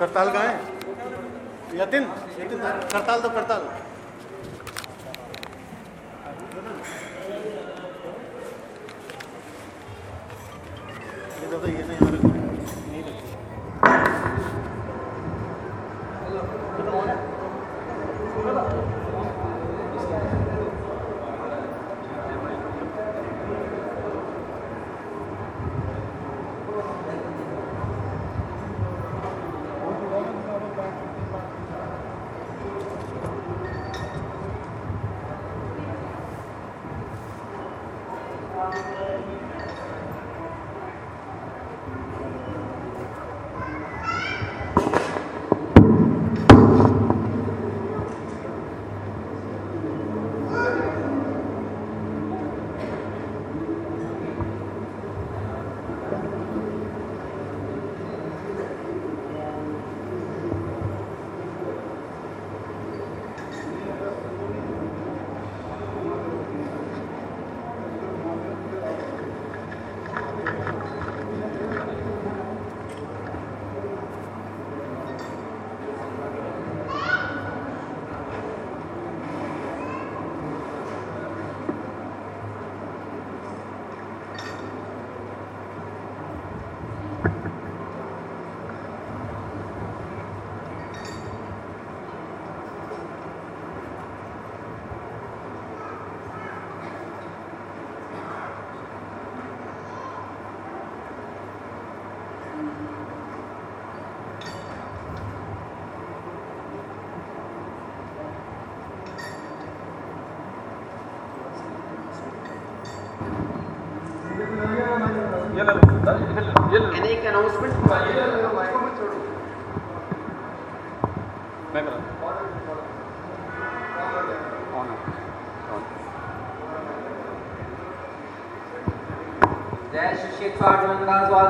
करताल कहाँ है? यतिन। यतिन करताल तो करताल। ये तो ये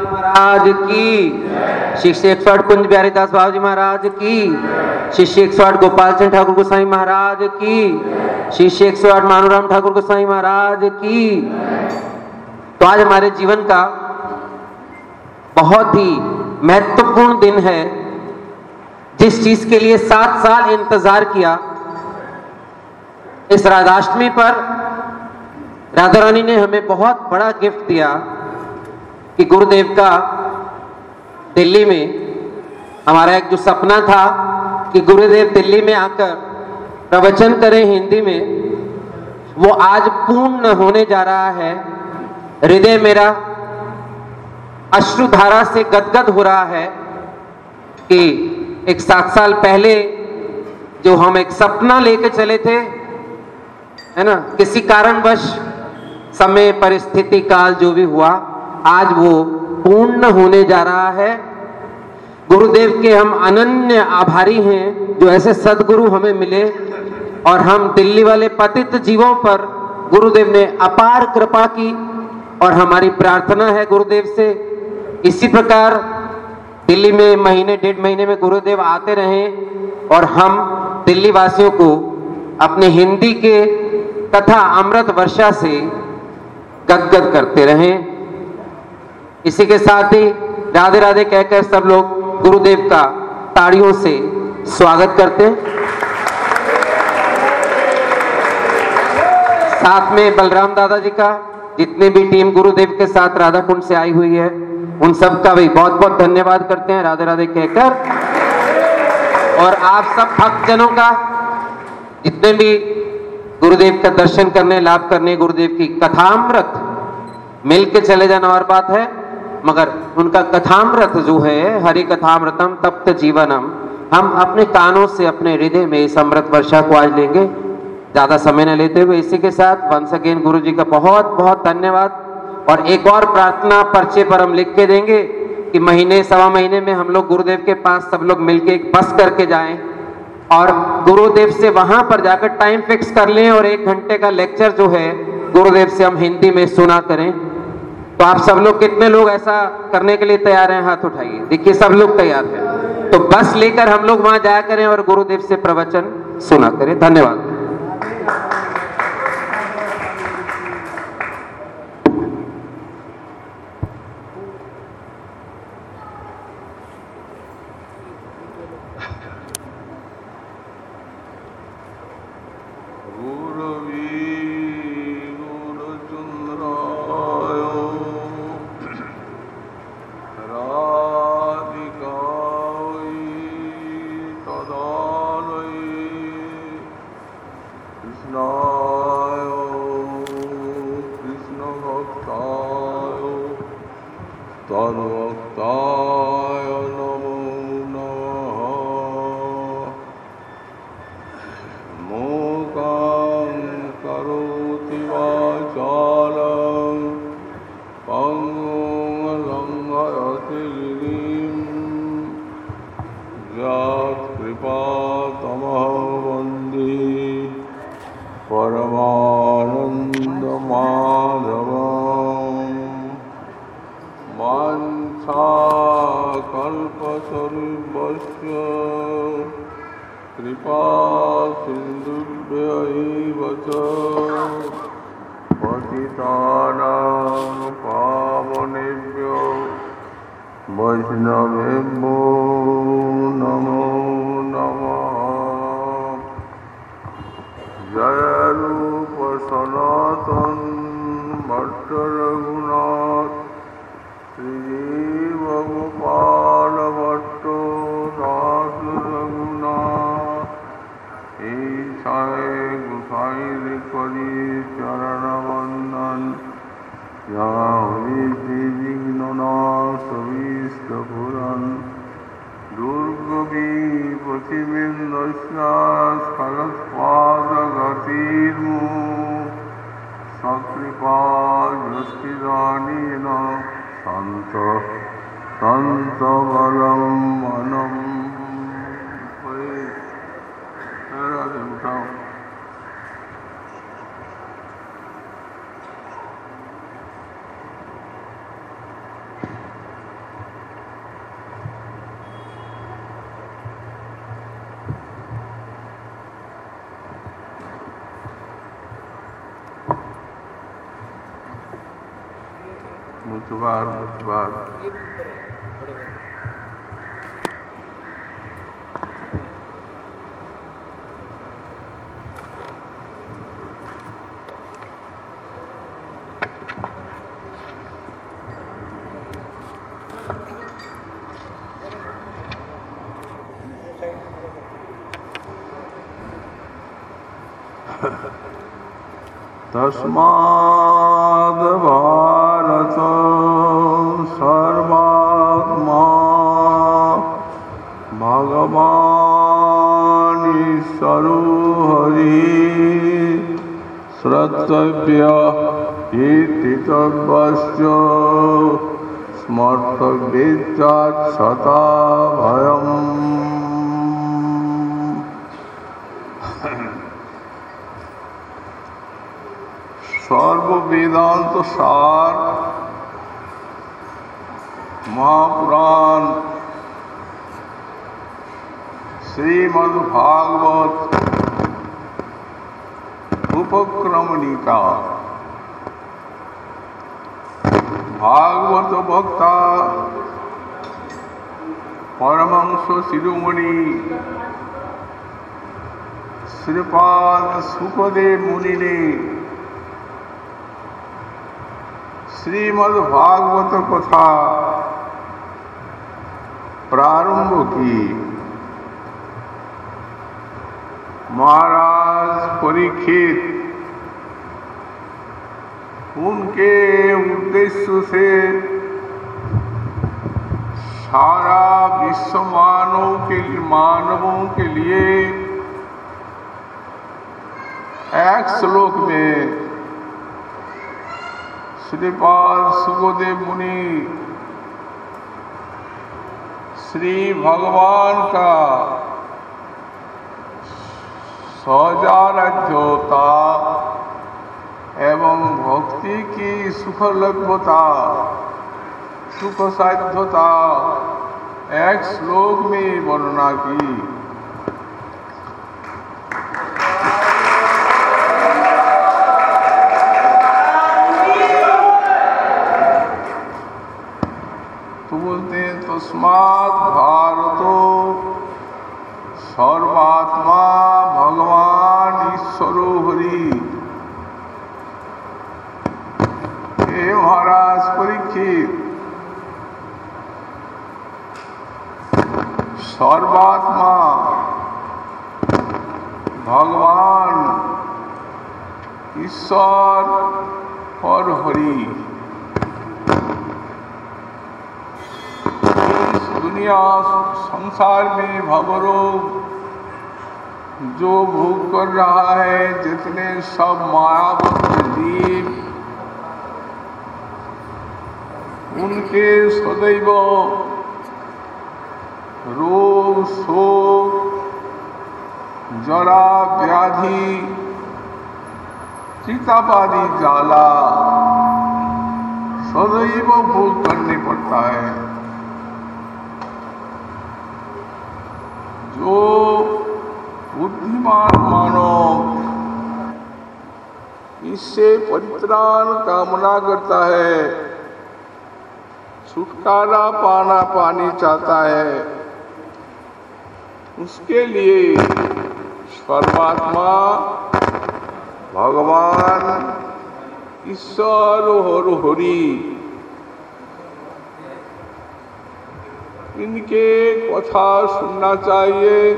महाराज की। शिष्य एक सौ आठ कुंज बिहारी दास बाबू जी महाराज की। शिष्य एक सौ आठ गोपाल चंद ठाकुर गोसाई महाराज की। शिष्य एक सौ आठ मानूराम ठाकुर गोसाई महाराज की। तो आज हमारे जीवन का बहुत ही महत्वपूर्ण दिन है। जिस चीज़ के लिए सात साल इंतज़ार किया, इस राधाष्टमी पर राधा रानी ने हमें बहुत बड़ा गिफ्ट दिया कि गुरुदेव का दिल्ली में हमारा एक जो सपना था कि गुरुदेव दिल्ली में आकर प्रवचन करें हिंदी में, वो आज पूर्ण होने जा रहा है। हृदय मेरा अश्रुधारा से गदगद हो रहा है कि एक सात साल पहले जो हम एक सपना लेके चले थे, है ना, किसी कारणवश समय परिस्थिति काल जो भी हुआ, आज वो पूर्ण होने जा रहा है। गुरुदेव के हम अनन्य आभारी हैं, जो ऐसे सदगुरु हमें मिले। और हम दिल्ली वाले पतित जीवों पर गुरुदेव ने अपार कृपा की, और हमारी प्रार्थना है गुरुदेव से। इसी प्रकार दिल्ली में महीने, डेढ़ महीने में गुरुदेव आते रहे, और हम दिल्ली वासियों को अपने हिंदी के तथा अमृत वर्षा से गदगद करते रहे। इसी के साथ ही राधे राधे कहकर सब लोग गुरुदेव का ताड़ियों से स्वागत करते साथ में बलराम दादा जी का जितने भी टीम गुरुदेव के साथ राधा कुंड से आई हुई है, उन सब का भी बहुत बहुत धन्यवाद करते हैं राधे राधे कहकर। और आप सब भक्तजनों का जितने भी गुरुदेव का दर्शन करने, लाभ करने, गुरुदेव की कथामृत। मिल के चले जाना और बात है, मगर उनका कथामृत जो है, हरि कथामृतम तप्त जीवनम, हम अपने कानों से, अपने हृदय में इस अमृत वर्षा को आज लेंगे। ज़्यादा समय न लेते हुए इसी के साथ वंस अगेन गुरु जी का बहुत बहुत धन्यवाद। और एक और प्रार्थना पर्चे पर हम लिख के देंगे कि महीने, सवा महीने में हम लोग गुरुदेव के पास सब लोग मिलके एक बस करके जाएँ। और गुरुदेव से वहाँ पर जाकर टाइम फिक्स कर लें और एक घंटे का लेक्चर जो है, गुरुदेव से हम हिंदी में सुना करें। तो आप सब लोग कितने लोग ऐसा करने के लिए तैयार हैं? हाथ उठाइए। देखिए, सब लोग तैयार हैं। तो बस लेकर हम लोग वहाँ जाया करें और गुरुदेव से प्रवचन सुना करें। धन्यवाद। জয়রূপ সনাতন ভট্ট রঘুনাথ শ্রীজীব গোপাল ভট্ট দাস রঘুনাথ এই সাহে গোসাই করি চরণ বন্দন যা হরিতে বিঘ্ন না সবিষ্ট পুরন দুর্গবী প্রতিবিন্দ স্নান तस्माद् भारत सर्वात्मा भगवानीश्वरो हरि श्रोतव्य इति तद्वश्च स्मर्तव्येच्छता भयम्। वेदांत तो सार महापुराण श्रीमद्भागवत उपक्रमणिका भागवत भक्ता परमंश शिरोमणि श्रीपाद सुखदेव मुनि ने श्रीमद्भागवत कथा प्रारंभ की महाराज परीक्षित। उनके उद्देश्य से सारा विश्व मानव के मानवों के लिए एक श्लोक में श्रीपाल सुखदेव मुनि श्री भगवान का सौजाराध्यता एवं भक्ति की सुखलभ्यता सुख साध्यता एक श्लोक में वर्णना की तो बोलते हैं तस्मात भारतो सर्वात्मा भगवान ईश्वरो हरि हे महाराज परीक्षित सर्वात्मा भगवान ईश्वर और हरि इस दुनिया संसार में भवरोग जो भोग कर रहा है जितने सब मायावत जीव उनके सदैव रोग, शोक, जरा व्याधि चितापादी जाला सदैव भोग करने पड़ता है। जो बुद्धिमान मानव इससे परित्राण कामना करता है, छुटकारा पाना पानी चाहता है। उसके लिए परमात्मा भगवान ईश्वर और हरि इनके कथा सुनना चाहिए।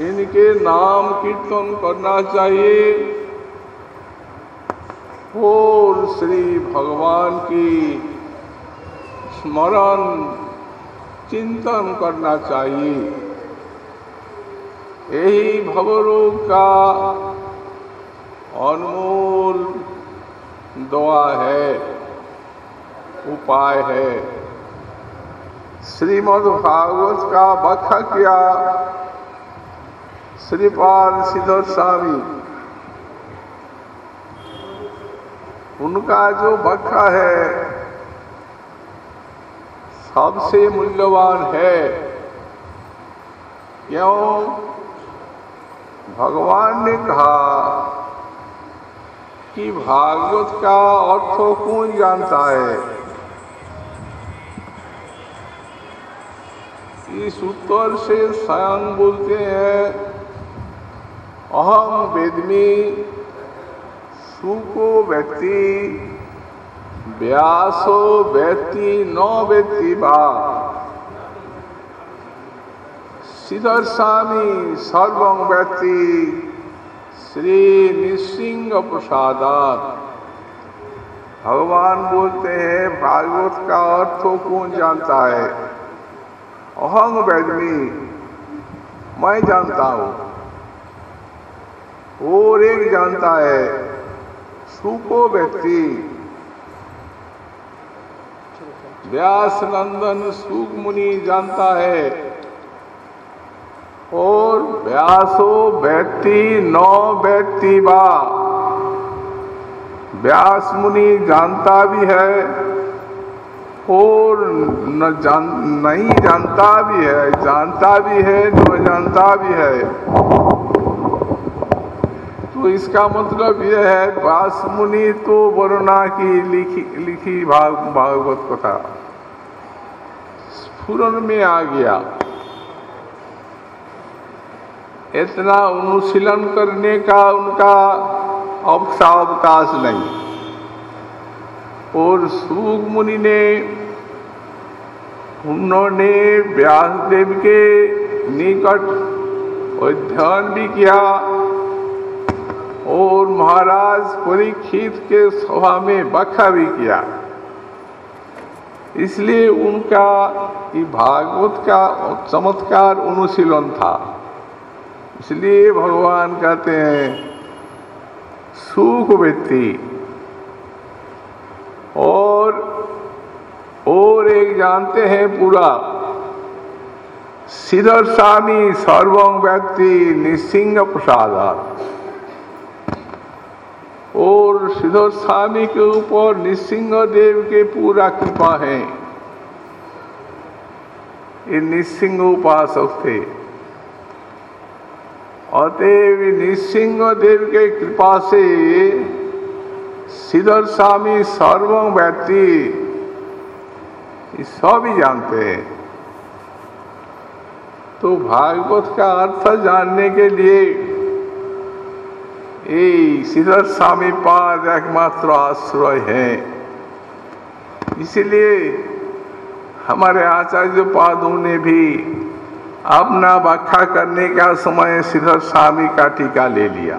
इनके नाम कीर्तन करना चाहिए। और श्री भगवान की स्मरण, चिंतन करना चाहिए। यही भवरोग का अनमोल दुआ है। उपाय है। श्रीमद् भागवत का व्याख्या किया। श्रीपाल सिद्धर स्वामी उनका जो व्याख्या है, सबसे मूल्यवान है। क्यों? भगवान ने कहा कि भागवत का अर्थ कौन जानता है? इस उत्तर से स्वयं बोलते हैं अहम वेदमी सुको व्यक्ति व्यासो व्यक्ति न व्यक्ति बा सिद्धर स्वामी सर्वं व्यक्ति श्री निसिंह प्रसादात भगवान बोलते हैं, भागवत का अर्थ कौन जानता है? अहंग वेदमी मैं जानता हूँ। और एक जानता है सुको व्यक्ति। व्यास नंदन सुख मुनि जानता है। और व्यासो व्यक्ति नौ व्यक्ति बा। व्यास मुनि जानता भी है। और न जान, नहीं जानता भी है, जानता भी है, न जानता भी है। तो इसका मतलब यह है व्यास मुनि तो वरुणा की लिखी लिखी भाग, भागवत कथा। स्फुरन में आ गया। इतना अनुशीलन करने का उनका अवकाश नहीं। और सूग मुनि ने, उन्होंने व्यासदेव के निकट अध्ययन भी किया और महाराज परीक्षित के सभा में बखा भी किया। इसलिए उनका भागवत का चमत्कार अनुशीलन था। इसलिए भगवान कहते हैं, सुख व्यक्ति और और एक जानते हैं पूरा। सिद्धर स्वामी सर्वं व्यक्ति निसिंह प्रसाद और सिद्धर स्वामी के ऊपर निसिंह देव के पूरा कृपा है। ये निसिंह उपासक थे। अतएव निसिंह देव के कृपा से सिद्धर स्वामी सर्वं व्यक्ति सब ही जानते हैं। तो भागवत का अर्थ जानने के लिए ये श्रीधर स्वामी पाद एकमात्र आश्रय है। इसलिए हमारे आचार्य पादों ने भी अपना व्याख्या करने का समय श्रीधर स्वामी का टीका ले लिया।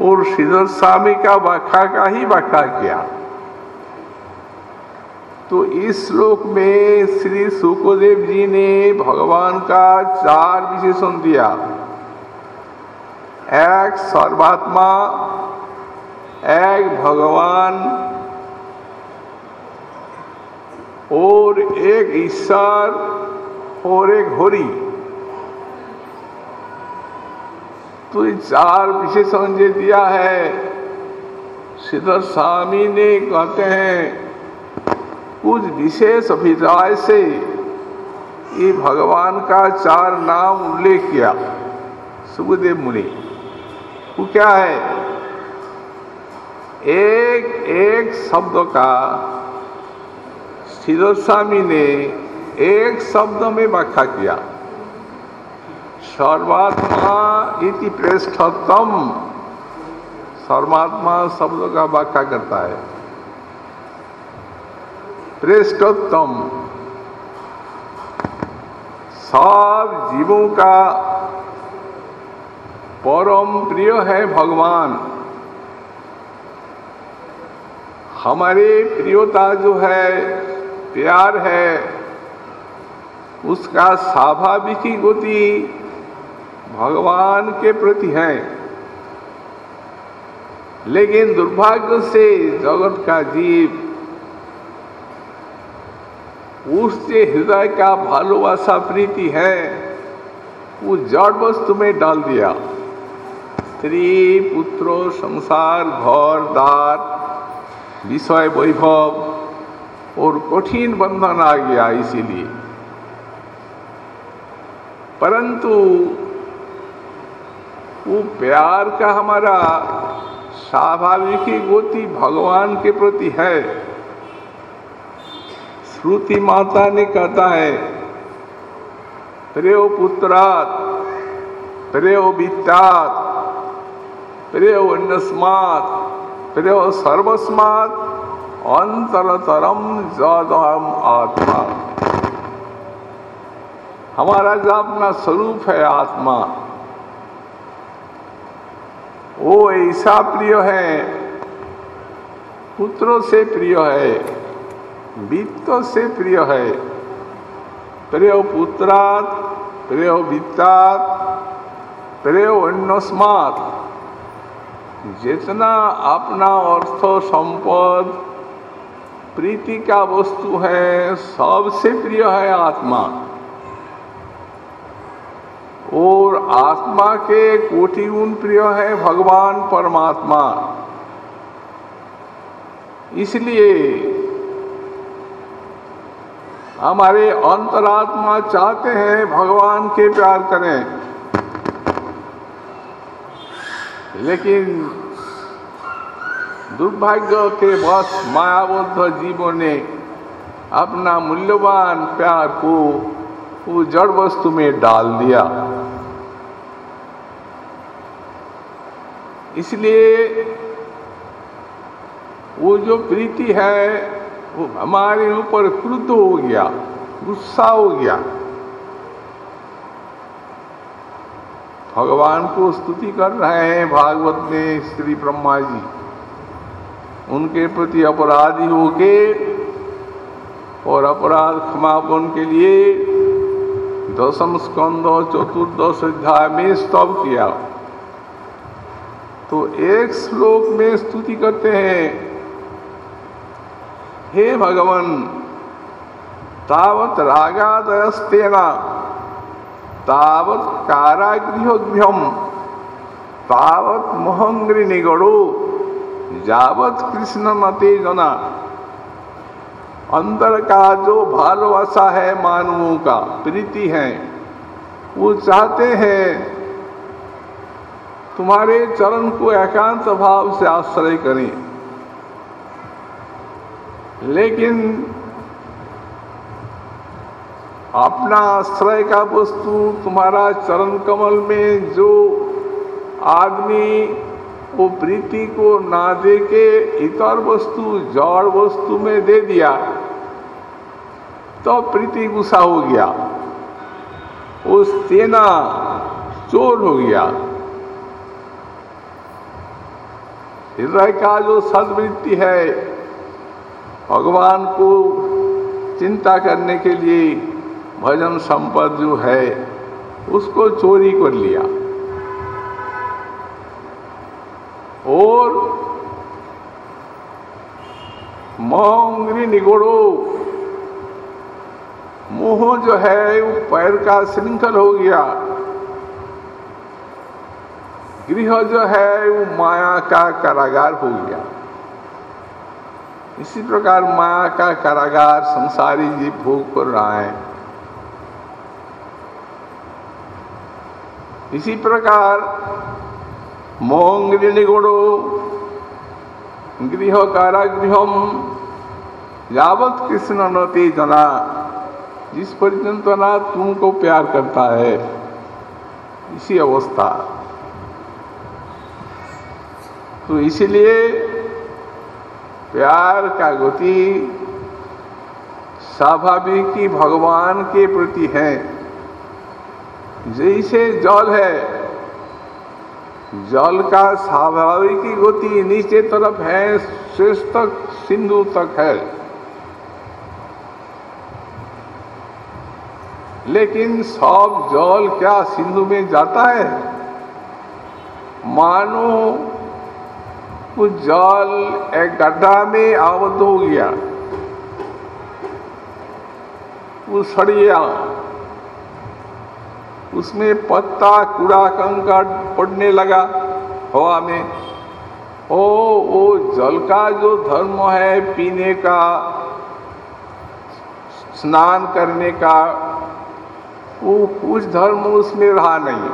और श्रीधर स्वामी का व्याख्या का ही व्याख्या किया। तो इस श्लोक में श्री सुखदेव जी ने भगवान का चार विशेषण दिया। एक सर्वात्मा, एक भगवान और एक ईश्वर और एक होरी तो ये चार विशेषण जो दिया है। सिद्धर स्वामी ने कहते हैं, कुछ विशेष अभिप्राय से ये भगवान का चार नाम उल्लेख किया। सुखदेव मुनि, वो क्या है? एक एक शब्द का श्रीधर स्वामी ने एक शब्द में व्याख्या किया। सर्वात्मा इति प्रेष्ठतम सर्वात्मा शब्द का व्याख्या करता है। प्रेष्ठोत्तम सब जीवों का परम प्रिय है भगवान। हमारी प्रियता जो है, प्यार है, उसका स्वाभाविक ही गति भगवान के प्रति है। लेकिन दुर्भाग्य से जगत का जीव उससे हृदय का भालोवासा प्रीति है, वो जड़ वस्तु में डाल दिया। स्त्री पुत्र संसार, घर, दार, विषय, वैभव और कठिन बंधन आ गया इसीलिए। परंतु वो प्यार का हमारा स्वाभाविक ही गति भगवान के प्रति है। श्रुति माता ने कहता है, प्रेयो पुत्रात, प्रेयो वित्तात प्रेयो अन्नस्मात प्रेयो सर्वस्मात अंतरतरम जदम आत्मा। हमारा जो अपना स्वरूप है आत्मा। वो ऐसा प्रिय है, पुत्रों से प्रिय है वित्तों से प्रिय है। प्रिय पुत्रात, प्रिय वित्तात प्रिय अन्नस्मात जितना अपना अर्थ संपद, प्रीति का वस्तु है, सबसे प्रिय है आत्मा। और आत्मा के कोटि गुण प्रिय है भगवान परमात्मा। इसलिए हमारे अंतरात्मा चाहते हैं भगवान के प्यार करें। लेकिन दुर्भाग्य के बस मायाबद्ध जीवों ने अपना मूल्यवान प्यार को वो जड़ वस्तु में डाल दिया। इसलिए वो जो प्रीति है, वो हमारे ऊपर क्रुद्ध हो गया, गुस्सा हो गया। भगवान को स्तुति कर रहे हैं भागवत में श्री ब्रह्मा जी। उनके प्रति अपराधी होके और अपराध क्षमापन के लिए दशम स्कंद चतुर्दश अध्याय में स्तव किया। तो एक श्लोक में स्तुति करते हैं। हे भगवान, तावत रागादयस्तेना, तावत कारागृहभ्यम तावत मोहंग्री निगड़ो जावत कृष्ण नते जना अंदर का जो भालोवासा है मानवों का, प्रीति है। वो चाहते हैं तुम्हारे चरण को एकांत भाव से आश्रय करें। लेकिन अपना आश्रय का वस्तु तुम्हारा चरण कमल में जो आदमी वो प्रीति को ना दे के इतर वस्तु, जड़ वस्तु में दे दिया तो प्रीति गुस्सा हो गया। उस सेना चोर हो गया। हृदय का जो सदवृत्ति है, भगवान को चिंता करने के लिए भजन संपद जो है, उसको चोरी कर लिया। और मोंगरी निगोड़ो, मोह जो है, वो पैर का श्रृंखल हो गया। गृह जो है, वो माया का कारागार हो गया। इसी प्रकार माया का कारागार संसारी जीव भोग कर रहा है। इसी प्रकार मोंगृणिगुणो गृह कारागृह यावत कृष्ण नते जना, जिस पर्यंत ना तुमको प्यार करता है, इसी अवस्था। तो इसलिए प्यार का गति स्वाभाविक ही भगवान के प्रति है। जैसे जल है, जल का स्वाभाविक ही गति नीचे तरफ़ है श्रेष्ठ तक, सिंधु तक है। लेकिन सब जल क्या सिंधु में जाता है? मानो वो जल एक गड्ढा में आबद्ध हो गया। वो सड़िया उसमें पत्ता, कूड़ा, कंकड़ पड़ने लगा हवा में। ओ, वो जल का जो धर्म है पीने का, स्नान करने का, वो कुछ धर्म उसमें रहा नहीं।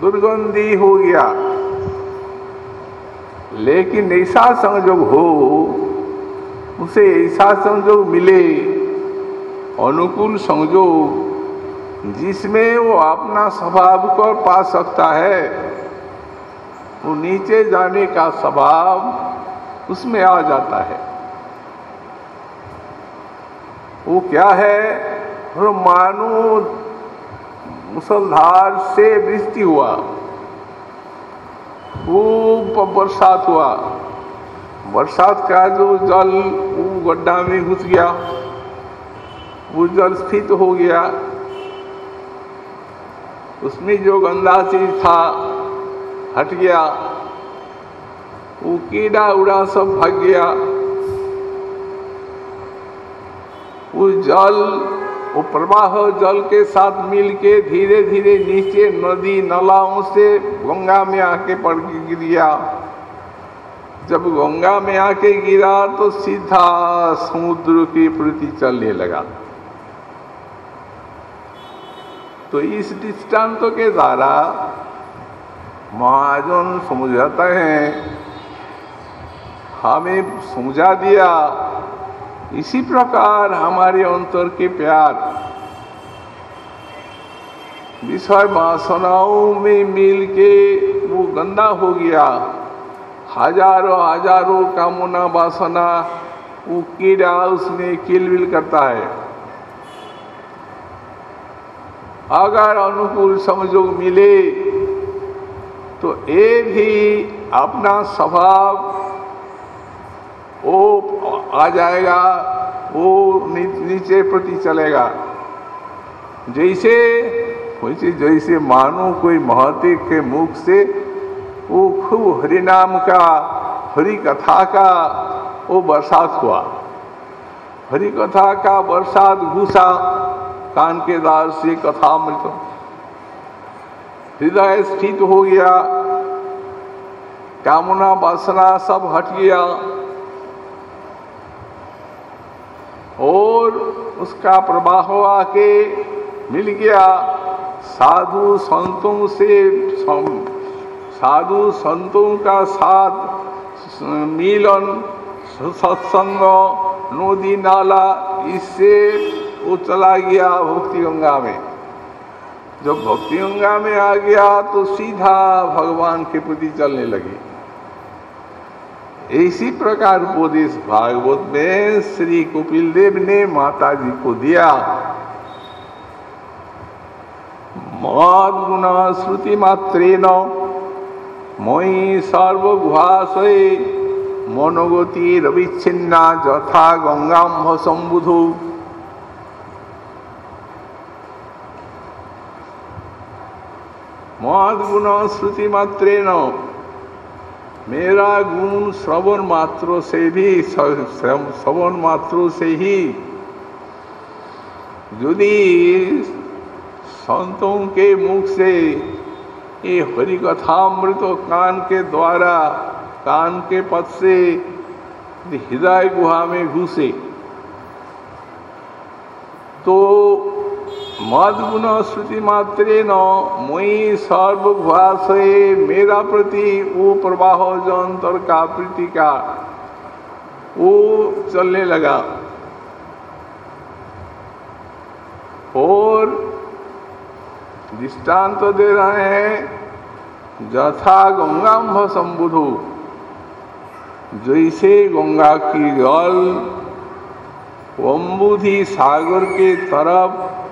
दुर्गंधी हो गया। लेकिन ऐसा संजोग हो, उसे ऐसा संजोग मिले। अनुकूल संजोग, जिसमें वो अपना स्वभाव को पा सकता है, वो नीचे जाने का स्वभाव उसमें आ जाता है। वो क्या है? मानो मुसलधार से वृष्टि हुआ। खूब बरसात हुआ। बरसात का जो जल, वो गड्ढा में घुस गया। वो जल स्थित हो गया। उसमें जो गंदा चीज़ था, हट गया। वो कीड़ा उड़ा सब भाग गया। वो जल वो प्रवाह जल के साथ मिल के धीरे धीरे नीचे नदी नालाओं से गंगा में आके पड़ गिर जब गंगा में आके गिरा तो सीधा समुद्र के प्रति चलने लगा। तो इस दृष्टांत के द्वारा महाजन समझाते हैं, हमें समझा दिया इसी प्रकार हमारे अंतर के प्यार। विषय वासनाओं में मिल के वो गंदा हो गया। हज़ारों हज़ारों कामना वासना वो कीड़ा उसमें किलबिल करता है। अगर अनुकूल संजोग मिले तो ये भी अपना स्वभाव वो आ जाएगा, वो नीचे प्रति चलेगा। जैसे, वैसे जैसे मानो कोई महते के मुख से, वो खूब हरि नाम का, हरि कथा का, वो बरसात हुआ। हरि कथा का बरसात घुसा, कान के द्वार से कथा मृत हृदय स्थित हो गया। कामना वासना सब हट गया। और उसका प्रवाह आके मिल गया। साधु संतों से साधु संतों का साथ, मिलन, सत्संग, नदी, नाला, इससे वो चला गया भक्ति गंगा में। जब भक्ति गंगा में आ गया तो सीधा भगवान के प्रति चलने लगे। इसी प्रकार उपदेश भागवत में श्री कपिल देव ने माता जी को दिया। मद गुण श्रुति मात्रे न मई सर्वगुहाशय मनोगति रविच्छिन्ना जथा गंगाम्भ सम्बुधु मद गुण श्रुति मात्रे न मेरा गुण श्रवण मात्रों से भी श्रवण मात्रों से ही। यदि संतों के मुख से ये हरि कथामृत कान के द्वारा, कान के पद से हृदय गुहा में घुसे तो मद गुण श्रुति मात्रे न मई सर्वभाषे मेरा प्रति वो प्रवाह जो का प्रीति का वो चलने लगा। और दृष्टांत तो दे रहे हैं, जथा गंगाम्भ संबुधु, जैसे गंगा की गल वम्बुधि सागर के तरफ़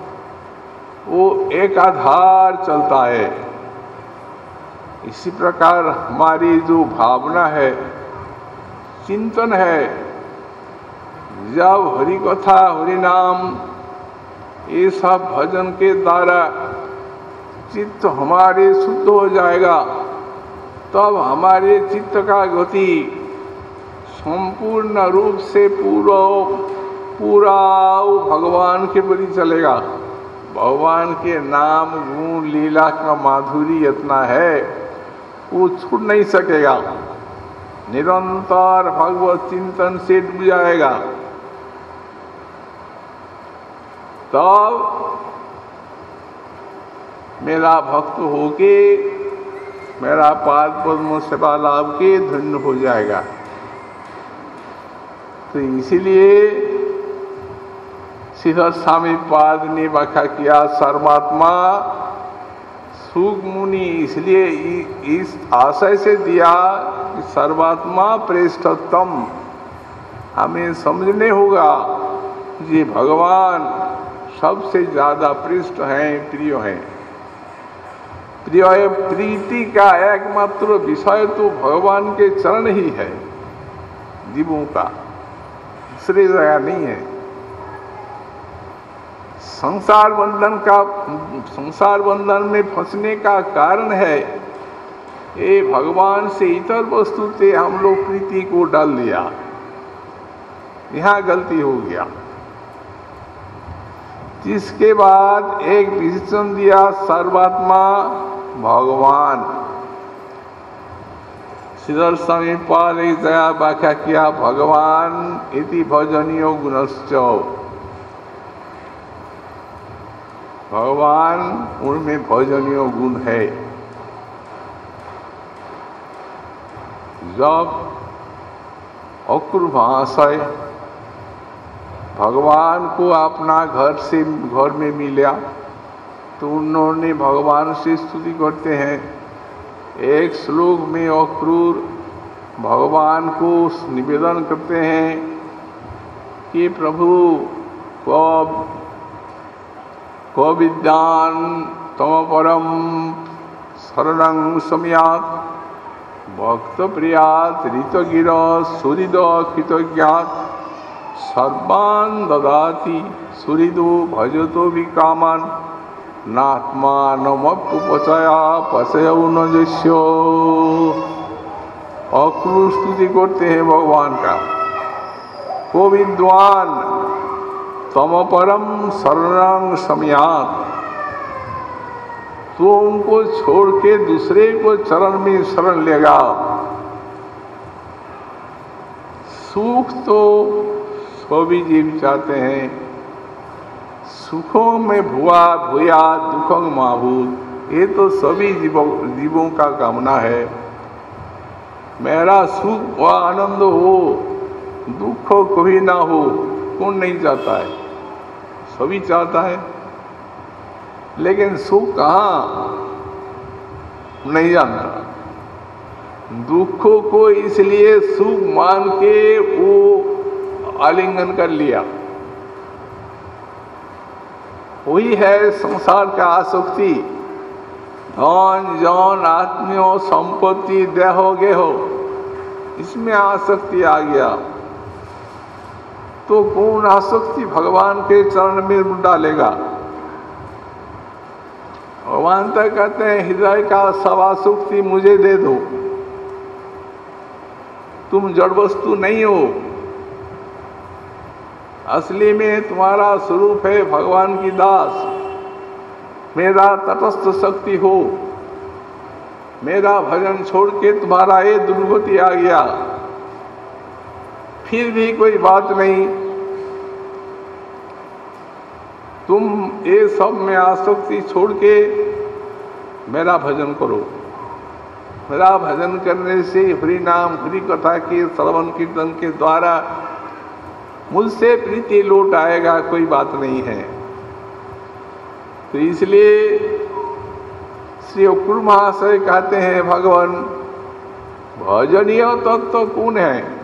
वो एक आधार चलता है। इसी प्रकार हमारी जो भावना है, चिंतन है, जब हरि कथा हरि नाम ये सब भजन के द्वारा चित्त हमारे शुद्ध हो जाएगा, तब हमारे चित्त का गति संपूर्ण रूप से पूरा पूरा भगवान के प्रति चलेगा। भगवान के नाम, गुण, लीला का माधुरी इतना है, वो छूट नहीं सकेगा। निरंतर भगवत चिंतन से डूब जाएगा तब मेरा भक्त होके, मेरा पाद पद्म सेवा लाभ के धन्य हो जाएगा। तो इसीलिए श्रीधर स्वामी पाद ने व्याख्या किया, सर्वात्मा सुख मुनि, इसलिए इस आशय से दिया कि सर्वात्मा प्रेष्ठतम हमें समझने होगा ये भगवान सबसे ज़्यादा पृष्ठ हैं, प्रिय हैं। प्रिय प्रीति का एकमात्र विषय तो भगवान के चरण ही है, जीवों का। दूसरे जगह नहीं है। संसार बंधन का, संसार बंधन में फंसने का कारण है। ये भगवान से इतर वस्तु से हम लोग प्रीति को डाल दिया यहाँ गलती हो गया। जिसके बाद एक विशेषण दिया सर्वात्मा भगवान। श्रीधर स्वामी पाल एक दया व्याख्या किया, भगवान इति भजनीय गुणश्च। भगवान उनमें भजनीय गुण है। जब अक्रूर भाषय भगवान को अपना घर से घर में मिला तो उन्होंने भगवान से स्तुति करते हैं। एक श्लोक में अक्रूर भगवान को निवेदन करते हैं कि प्रभु, कब कविद्यान तम परम शरण सम्यात। भक्त प्रियात ऋतगिर सुहृद, कृतज्ञात। सर्वान ददाति, सुहृदो भजतो विकामान। नात्मानमपचया पचय न जस्यो। अक्रूर स्तुति करते हैं भगवान का को विद्वान तम परम शरण समयात। तो उनको छोड़ के दूसरे को चरण में शरण लेगा सुख तो सभी जीव चाहते हैं, सुखों में भुआ भूया, दुखों महाभूत ये तो सभी जीवों जीवों का कामना है। मेरा सुख व आनंद हो, दुख कभी ना हो, कौन नहीं चाहता है? सभी चाहता है। लेकिन सुख कहा? नहीं जानता। दुखों को इसलिए सुख मान के वो आलिंगन कर लिया। वही है संसार का आसक्ति। धन जौन आत्मियों, संपत्ति, देहो गेहो, इसमें आसक्ति आ गया। तो पूर्ण आसक्ति भगवान के चरण में डालेगा। भगवान तक कहते हैं, हृदय का सवासुक्ति मुझे दे दो। तुम जड़ वस्तु नहीं हो। असली में तुम्हारा स्वरूप है भगवान की दास। मेरा तटस्थ शक्ति हो। मेरा भजन छोड़ के तुम्हारा ये दुर्गति आ गया। फिर भी कोई बात नहीं। तुम ये सब में आसक्ति छोड़ के मेरा भजन करो। मेरा भजन करने से हरि नाम, हरि कथा के, श्रवण कीर्तन के द्वारा मुझसे प्रीति लौट आएगा, कोई बात नहीं है। तो इसलिए श्री अकुर महाशय कहते हैं, भगवान, भजनीय तत्व तो कौन है?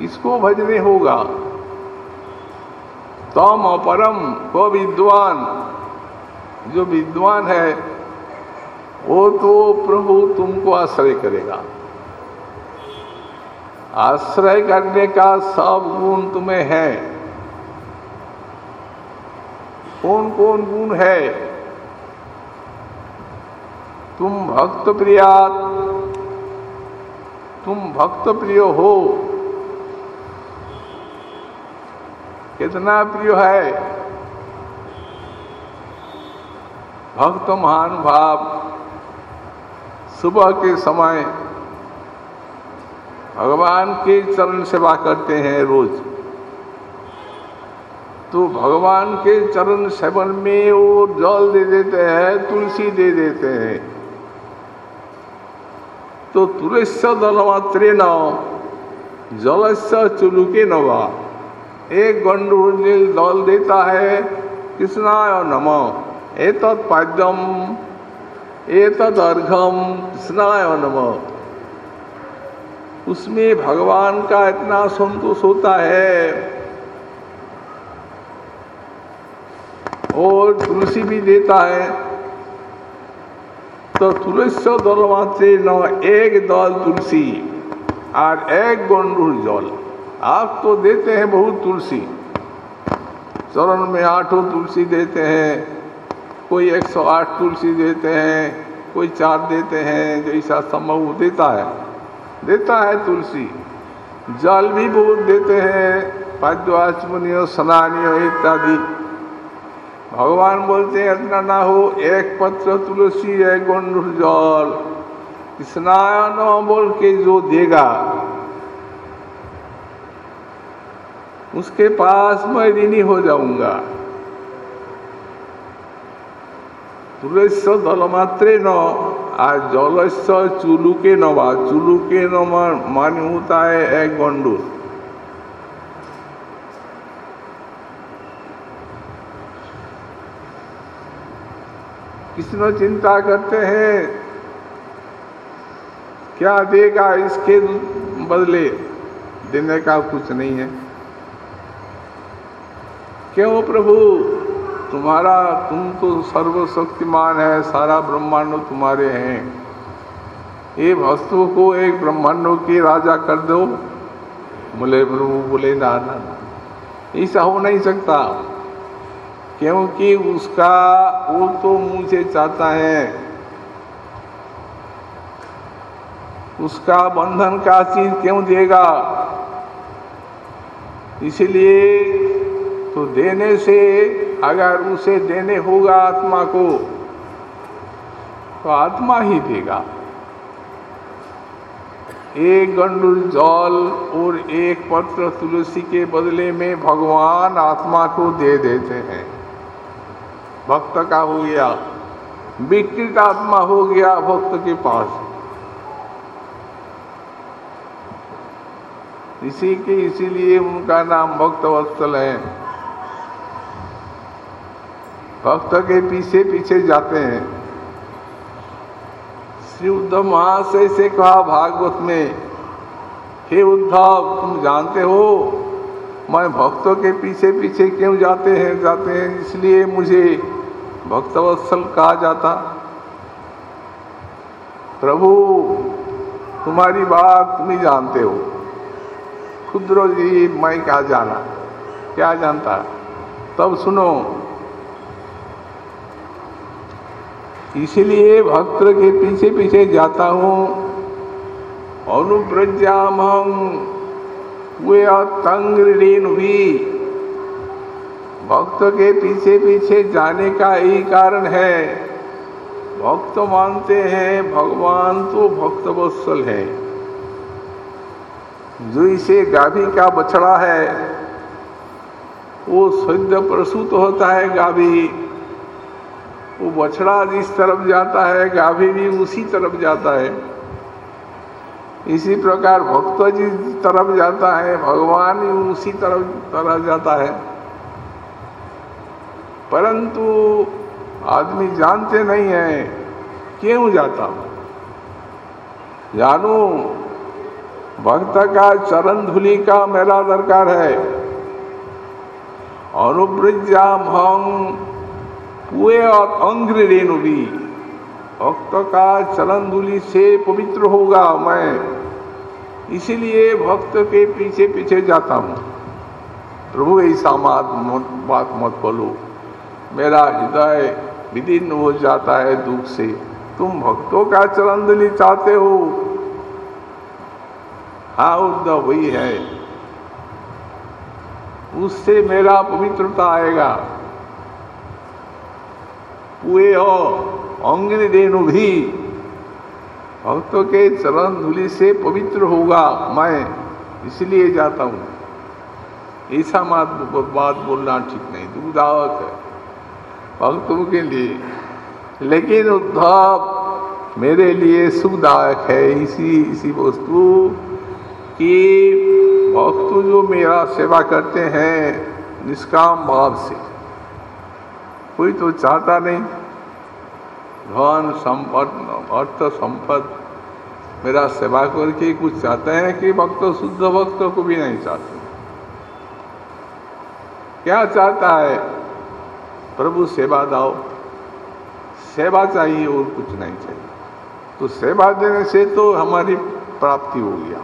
किसको भजने होगा। तम अपरम को विद्वान। जो विद्वान है, वो तो प्रभु तुमको आश्रय करेगा। आश्रय करने का सब गुण तुम्हें है। कौन कौन गुण है? तुम भक्त प्रिया, तुम भक्त प्रिय हो। कितना प्रिय है। भक्त महानुभाव, सुबह के समय भगवान के चरण सेवा करते हैं रोज। तो भगवान के चरण सेवन में वो जल दे देते हैं, तुलसी दे देते हैं। तो तुलस्य दल मात्रे न जलस्य चुलुके नवा एक गंडूल दल देता है कृष्णाय नम। एतत् पाद्यम एतद अर्घम कृष्णाय नम। उसमें भगवान का इतना संतोष होता है। और तुलसी भी देता है। तो तुलसी दल मात्र न, एक दल तुलसी, और एक गंडूर जल। आप तो देते हैं बहुत तुलसी। चरण में आठों तुलसी देते हैं। कोई 108 तुलसी देते हैं, कोई चार देते हैं, जैसा संभव देता है। देता है तुलसी। जल भी बहुत देते हैं पाद्यवाचमनियों स्नानियों इत्यादि। भगवान बोलते हैं, इतना ना हो, एक पत्र तुलसी, एक गंडुर जल। स्नान बोल के जो देगा उसके पास मैं ऋणी हो जाऊंगा তুলস্য দলমাত্রে न আর জলস্য চুলুকে নবা চুলুকে नमा मान्य होता है एक गंडूर कृष्ण चिंता करते हैं क्या देगा इसके बदले देने का कुछ नहीं है क्यों प्रभु? तुम्हारा, तुम तो सर्वशक्तिमान है, सारा ब्रह्मांड तुम्हारे हैं। ये वस्तु को एक ब्रह्मांडों के राजा कर दो। बोले, प्रभु, बोले ना ना। ऐसा हो नहीं सकता, क्योंकि उसका वो तो मुझे चाहता है। उसका बंधन का चीज़ क्यों देगा? इसलिए तो देने से, अगर उसे देने होगा आत्मा को तो आत्मा ही देगा। एक गंडुल जल और एक पत्र तुलसी के बदले में भगवान आत्मा को दे देते हैं। भक्त का हो गया, विकृत आत्मा हो गया भक्त के पास। इसी के इसीलिए उनका नाम भक्त वत्सल है। भक्त के पीछे पीछे जाते हैं। श्री उद्धव महाशय से कहा भागवत में, हे उद्धव, तुम जानते हो, मैं भक्तों के पीछे पीछे क्यों जाते हैं जाते हैं? इसलिए मुझे भक्तवत्सल कहा जाता। प्रभु, तुम्हारी बात तुम ही जानते हो। खुद्रो जी मैं क्या जाना, क्या जानता? तब सुनो इसलिए भक्त के पीछे पीछे जाता हूँ। अनुप्रज्ञाम वे तंग भी भक्त के पीछे पीछे जाने का यही कारण है। भक्त मानते हैं, भगवान तो भक्त वत्सल है। जो इसे गाभी का बछड़ा है, वो शुद्ध प्रसूत होता है गाभी। वो बछड़ा जिस तरफ़ जाता है, गाभी भी उसी तरफ़ जाता है। इसी प्रकार भक्त जिस तरफ़ जाता है, भगवान उसी तरफ़, तरह जाता है। परंतु आदमी जानते नहीं है, क्यों जाता? जानू, भक्त का चरण धुली का मेरा दरकार है। अनुब्रजा भंग पुए और अंग्र रेणु भी। भक्त का चरण धुली से पवित्र होगा मैं। इसीलिए भक्त के पीछे पीछे जाता हूँ। प्रभु ऐसा मत, बात मत बोलो। मेरा हृदय विदीर्ण हो जाता है दुख से। तुम भक्तों का चरण धुली चाहते हो? हाँ उद्धव वही है। उससे मेरा पवित्रता आएगा। पुए हो। अंग्नि रेणु भी भक्तों के चरण धुली से पवित्र होगा। मैं इसलिए जाता हूँ। ऐसा बात बात बोलना ठीक नहीं दुखदावक है। भक्तों के लिए। लेकिन उद्धव मेरे लिए सुखदायक है। इसी इसी वस्तु कि भक्त जो मेरा सेवा करते हैं, निष्काम भाव से। कोई तो चाहता नहीं। धन संपद, अर्थ संपद, मेरा सेवा करके कुछ चाहते हैं कि भक्त, शुद्ध भक्त को भी नहीं चाहते। क्या चाहता है? प्रभु सेवा दाओ। सेवा चाहिए और कुछ नहीं चाहिए। तो सेवा देने से तो हमारी प्राप्ति हो गया।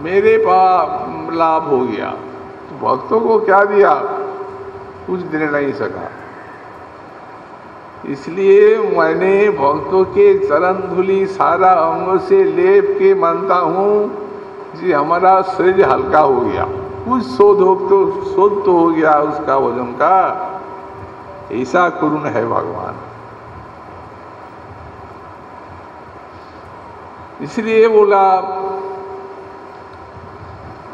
मेरे पास लाभ हो गया। तो भक्तों को क्या दिया? कुछ दे नहीं सका। इसलिए मैंने भक्तों के चरण धुली सारा अंगों से लेप के मानता हूँ जी हमारा शरीर हल्का हो गया। कुछ शोध हो तो शोध तो हो गया उसका वज़न का। ऐसा करुण है भगवान। इसलिए बोला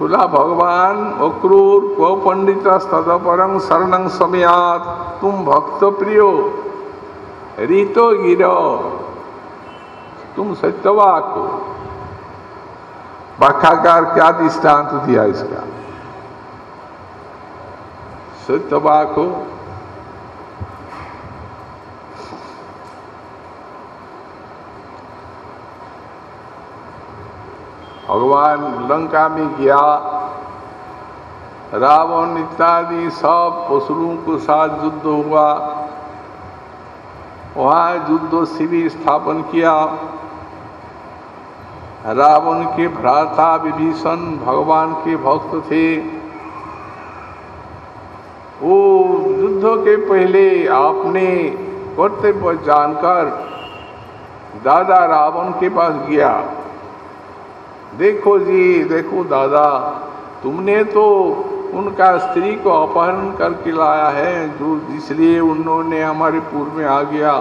बोला, भगवान, अक्रूर, क्व पंडित तदपरंग शरणं समयात। तुम भक्त प्रियो। रीतो गिरो। तुम सत्यवाक हो बाखाकार क्या दृष्टांत दिया इसका? सत्यवाक हो भगवान लंका में गया। रावण इत्यादि सब पशुओं के साथ युद्ध हुआ। वहाँ युद्ध शिविर स्थापन किया। रावण के भ्राता विभीषण भगवान के भक्त थे। वो युद्ध के पहले आपने कर्तव्य जानकर दादा रावण के पास गया। देखो जी, देखो दादा, तुमने तो उनका स्त्री को अपहरण करके लाया है जो इसलिए उन्होंने हमारे पूर्व में आ गया।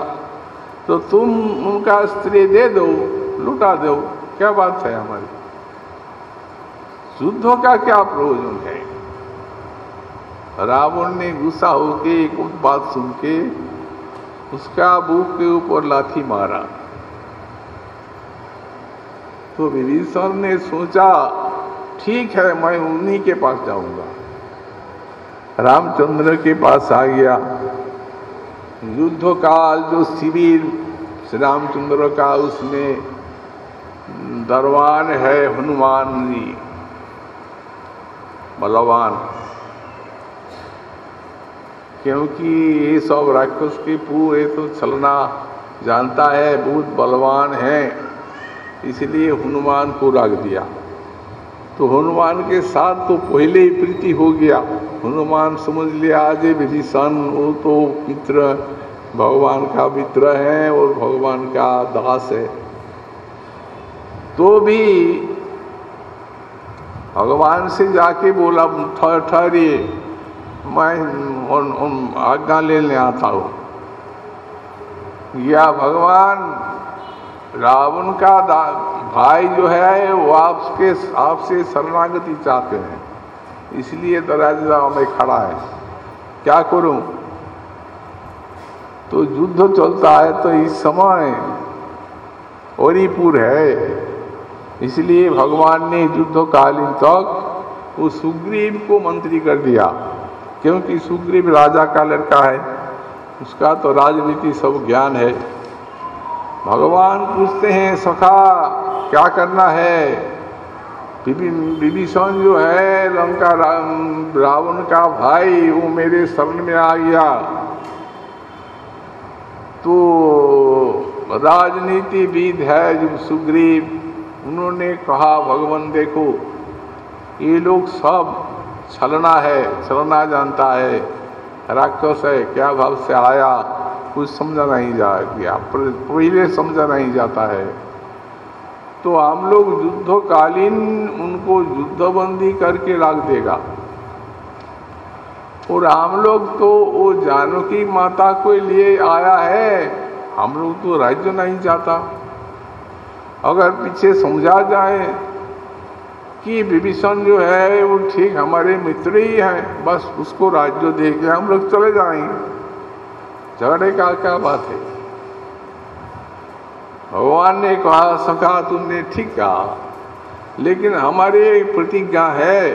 तो तुम उनका स्त्री दे दो, लुटा दो। क्या बात है हमारी? युद्धों का क्या प्रयोजन है? रावण ने गुस्सा होके एक बात सुन के उसका बुक के ऊपर लाठी मारा। तो विभीषण ने सोचा, ठीक है, मैं उन्हीं के पास जाऊँगा। रामचंद्र के पास आ गया। युद्ध काल जो शिविर श्री रामचंद्र का उसमें दरबान है हनुमान जी, बलवान। क्योंकि ये सब राक्षस के पूरे तो चलना जानता है, बहुत बलवान है, इसलिए हनुमान को रख दिया। तो हनुमान के साथ तो पहले ही प्रीति हो गया। हनुमान समझ लिया आज विभीषण वो तो मित्र भगवान का मित्र है और भगवान का दास है। तो भी भगवान से जाके बोला ठहरिए मैं उन, उन आज्ञा लेने आता हूँ। या भगवान रावण का भाई जो है वो आपके आपसे शरणागति चाहते हैं। इसलिए दरवाज़ा में खड़ा है। क्या करूँ? तो युद्ध चलता है तो इस समय औरीपुर है। इसलिए भगवान ने युद्धकालीन तक वो सुग्रीव को मंत्री कर दिया, क्योंकि सुग्रीव राजा का लड़का है। उसका तो राजनीति सब ज्ञान है। भगवान पूछते हैं, सखा, क्या करना है? विभीषण जो है, लंका रावण का भाई, वो मेरे शरण में आ गया। तो राजनीति विद है जो सुग्रीव, उन्होंने कहा, भगवान देखो, ये लोग सब छलना है, छलना जानता है। राक्षस है, क्या भाव से आया? कुछ समझा नहीं जा गया पहले समझा नहीं जाता है। तो हम लोग युद्धकालीन उनको युद्धबंदी करके रख देगा। और हम लोग तो वो जानकी माता को लिए आया है, हम लोग तो राज्य नहीं जाता। अगर पीछे समझा जाए कि विभीषण जो है, वो ठीक हमारे मित्र ही हैं, बस उसको राज्य दे के हम लोग चले जाएँगे। झगड़े का क्या बात है? भगवान ने कहा सका तुमने ठीक कहा। लेकिन हमारे प्रतिज्ञा है।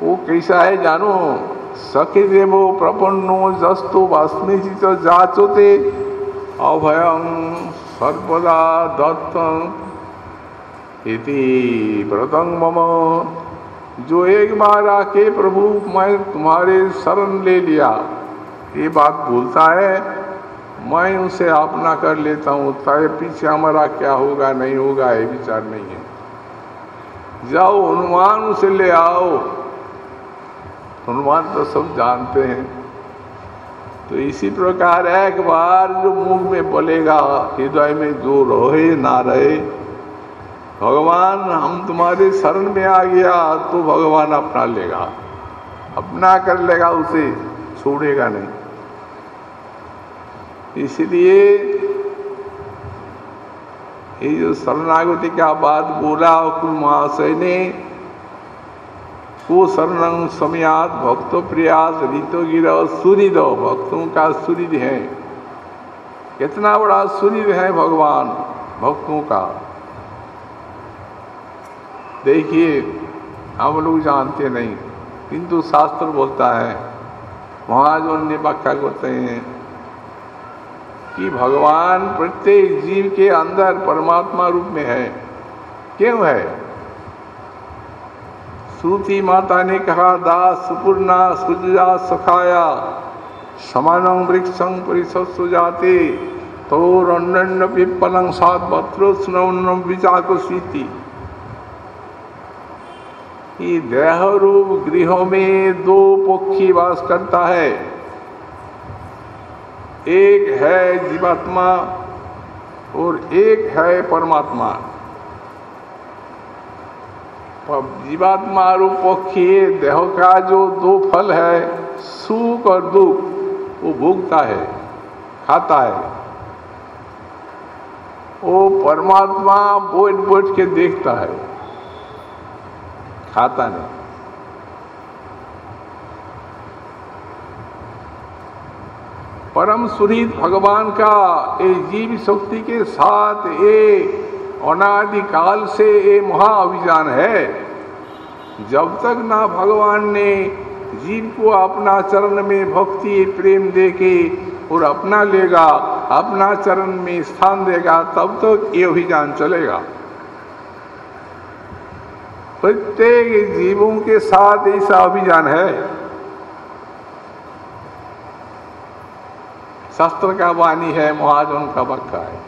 वो कैसा है जानो? सखी देवो, प्रपन्नो जस्तो वास्मित जाचोते। अभयं सर्वदा दत्त इति मम। जो एक बार आके प्रभु, मैं तुम्हारे शरण ले लिया। ये बात बोलता है मैं उसे अपना कर लेता हूँ चाहे पीछे हमारा क्या होगा, नहीं होगा, ये विचार नहीं है। जाओ, हनुमान उसे ले आओ। हनुमान तो सब जानते हैं। तो इसी प्रकार एक बार जो मुँह में बोलेगा, हृदय में जो रहे ना रहे, भगवान, हम तुम्हारे शरण में आ गया तो भगवान अपना लेगा। अपना कर लेगा, उसे छोड़ेगा नहीं। इसलिए ये जो शरणागति का बात बोला कुल महाशय ने को शरण समयात भक्तो प्रयास, ऋतो गिर सूर्य भक्तों का सूर्य है। कितना बड़ा सूर्य है भगवान, भक्तों का। देखिए, हम लोग जानते नहीं किंतु शास्त्र बोलता है वहाँ जो अन्य व्याख्या करते हैं। कि भगवान प्रत्येक जीव के अंदर परमात्मा रूप में है। क्यों है? श्रुति माता ने कहा, दास सुपूर्णा सुजा सखाया, समान वृक्षं परिशस्व जाते तो अन्य पिप्पलं सात पत्रो स्नवनम विचाक सीति। देह रूप गृहों में दो पक्षी वास करता है। एक है जीवात्मा और एक है परमात्मा। जीवात्मा पक्षी देह का जो दो फल है, सुख और दुख, वो भोगता है, खाता है। वो परमात्मा बोझ बोझ के देखता है, खाता नहीं। परम सुरीत भगवान का ये जीव शक्ति के साथ ये अनादिकाल से ये महाअभियान है। जब तक ना भगवान ने जीव को अपना चरण में भक्ति, प्रेम दे के और अपना लेगा, अपना चरण में स्थान देगा, तब तो ये अभियान चलेगा। प्रत्येक जीवों के साथ ऐसा अभियान है। शास्त्र का वाणी है, महाजन का वक्का है।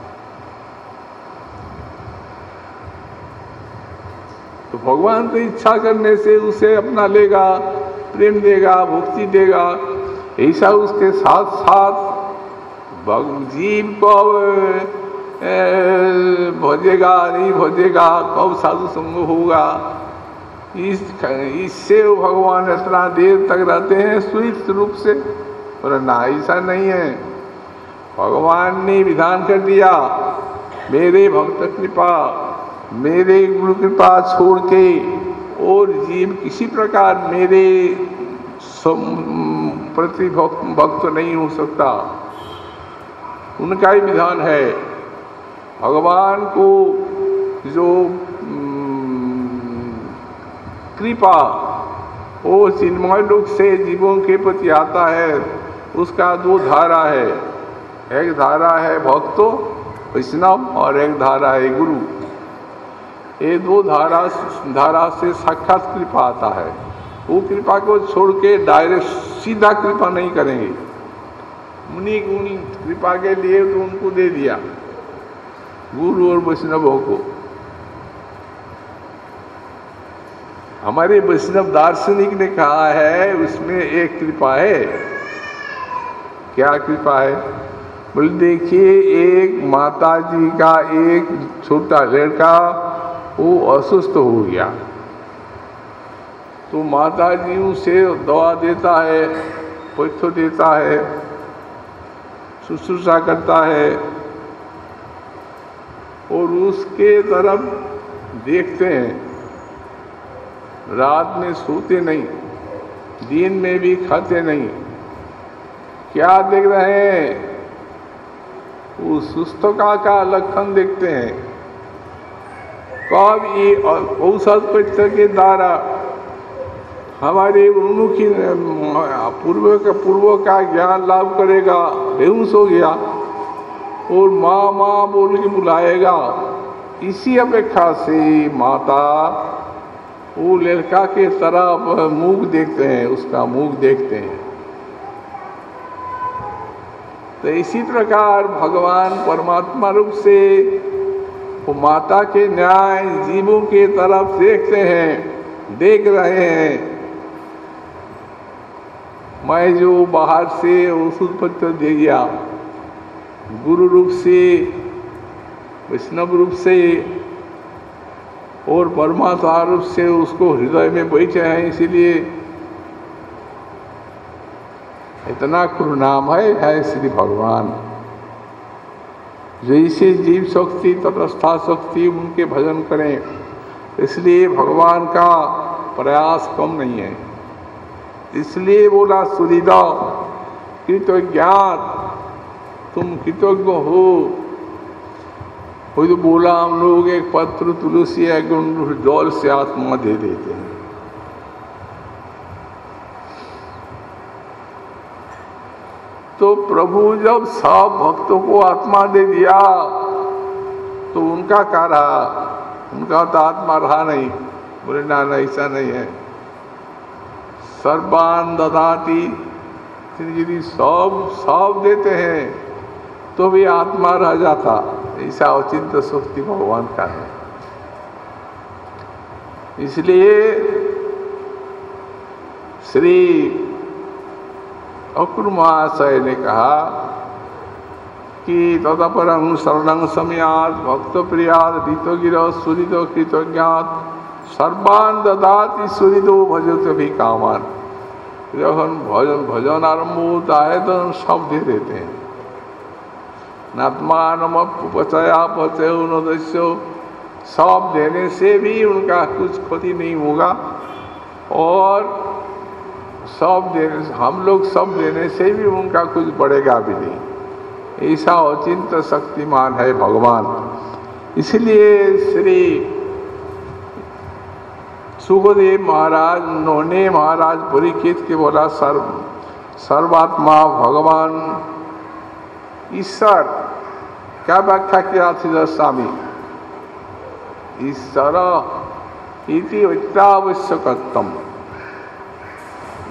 तो भगवान तो इच्छा करने से उसे अपना लेगा, प्रेम देगा, भक्ति देगा। ऐसा उसके साथ साथ जीव को भजेगा, नहीं भोजेगा, कब साधु संग होगा। इस, इससे भगवान इतना देर तक रहते हैं सुनिश्चित रूप से। पर ना ऐसा नहीं है। भगवान ने विधान कर दिया। मेरे भक्त कृपा, मेरे गुरु कृपा छोड़ के और जीव किसी प्रकार मेरे प्रति भक्त नहीं हो सकता। उनका ही विधान है। भगवान को जो कृपा वो चिन्मय लोक से जीवों के प्रति आता है, उसका दो धारा है। एक धारा है भक्तो, वैष्णव और एक धारा है गुरु। ये दो धारा धारा से साक्षात कृपा आता है। वो कृपा को छोड़ के डायरेक्ट सीधा कृपा नहीं करेंगे। मुनि गुणी कृपा के लिए तो उनको दे दिया, गुरु और वैष्णवों को। हमारे वैष्णव दार्शनिक ने कहा है, उसमें एक कृपा है। क्या कृपा है? बोले, देखिए, एक माता जी का, एक छोटा लड़का वो अस्वस्थ हो गया। तो माता जी उसे दवा देता है पैथो देता है, शुश्रूषा करता है और उसके तरफ़ देखते हैं। रात में सोते नहीं, दिन में भी खाते नहीं। क्या देख रहे हैं? वो सुस्तका का लक्षण देखते हैं। कब ये औसत पत्र के द्वारा हमारे उन्मुखी, पूर्व का पूर्व का ज्ञान लाभ करेगा, बेहोश हो गया, और माँ माँ बोल के बुलाएगा। इसी अपेक्षा से माता, वो लड़का के तरफ़ मुख देखते हैं, उसका मुख देखते हैं। तो इसी प्रकार भगवान परमात्मा रूप से वो माता के न्याय जीवों के तरफ़ देखते हैं, देख रहे हैं। मैं जो बाहर से औषध पत्र दे दिया गुरु रूप से, वैष्णव रूप से और परमात्मा रूप से उसको हृदय में बैठे हैं, इसीलिए इतना नाम है, है श्री भगवान। जैसे जीव शक्ति तटस्था तो शक्ति उनके भजन करें इसलिए भगवान का प्रयास कम नहीं है। इसलिए बोला सुनिदा कृतज्ञात तुम कृतज्ञ हो। तो बोला हम लोग एक पत्र तुलसी एक जल से आत्मा दे देते हैं। तो प्रभु जब सब भक्तों को आत्मा दे दिया तो उनका क्या रहा? उनका तो आत्मा रहा नहीं। बोले, ना ऐसा नहीं है। सर्वान ददाती यदि सब सब देते हैं तो भी आत्मा रह जाता। ऐसा अचिंत शक्ति भगवान का है। इसलिए श्री अक्र महाशय ने कहा कि तदपरम शरण समयाद भक्त प्रियात रीतोगिर सुरित, कृतज्ञात, सर्वान ददाति सुरिदो भजत भी कामान। जब भजन भजन आरंभ होता है तो हम सब दे देते हैं। नात्मानमपचया पचय नदस्यो सब देने से भी उनका कुछ क्षति नहीं होगा। और सब देने, हम लोग सब देने से भी उनका कुछ बढ़ेगा भी नहीं। ऐसा अचिंत शक्तिमान है भगवान। इसलिए श्री सुखदेव महाराज उन्होंने महाराज परीक्षित के बोला, सर्व, सर्वात्मा भगवान, ईश्वर, क्या व्याख्या किया थी स्वामी? ईश्वर, इति अत्यावश्यकतम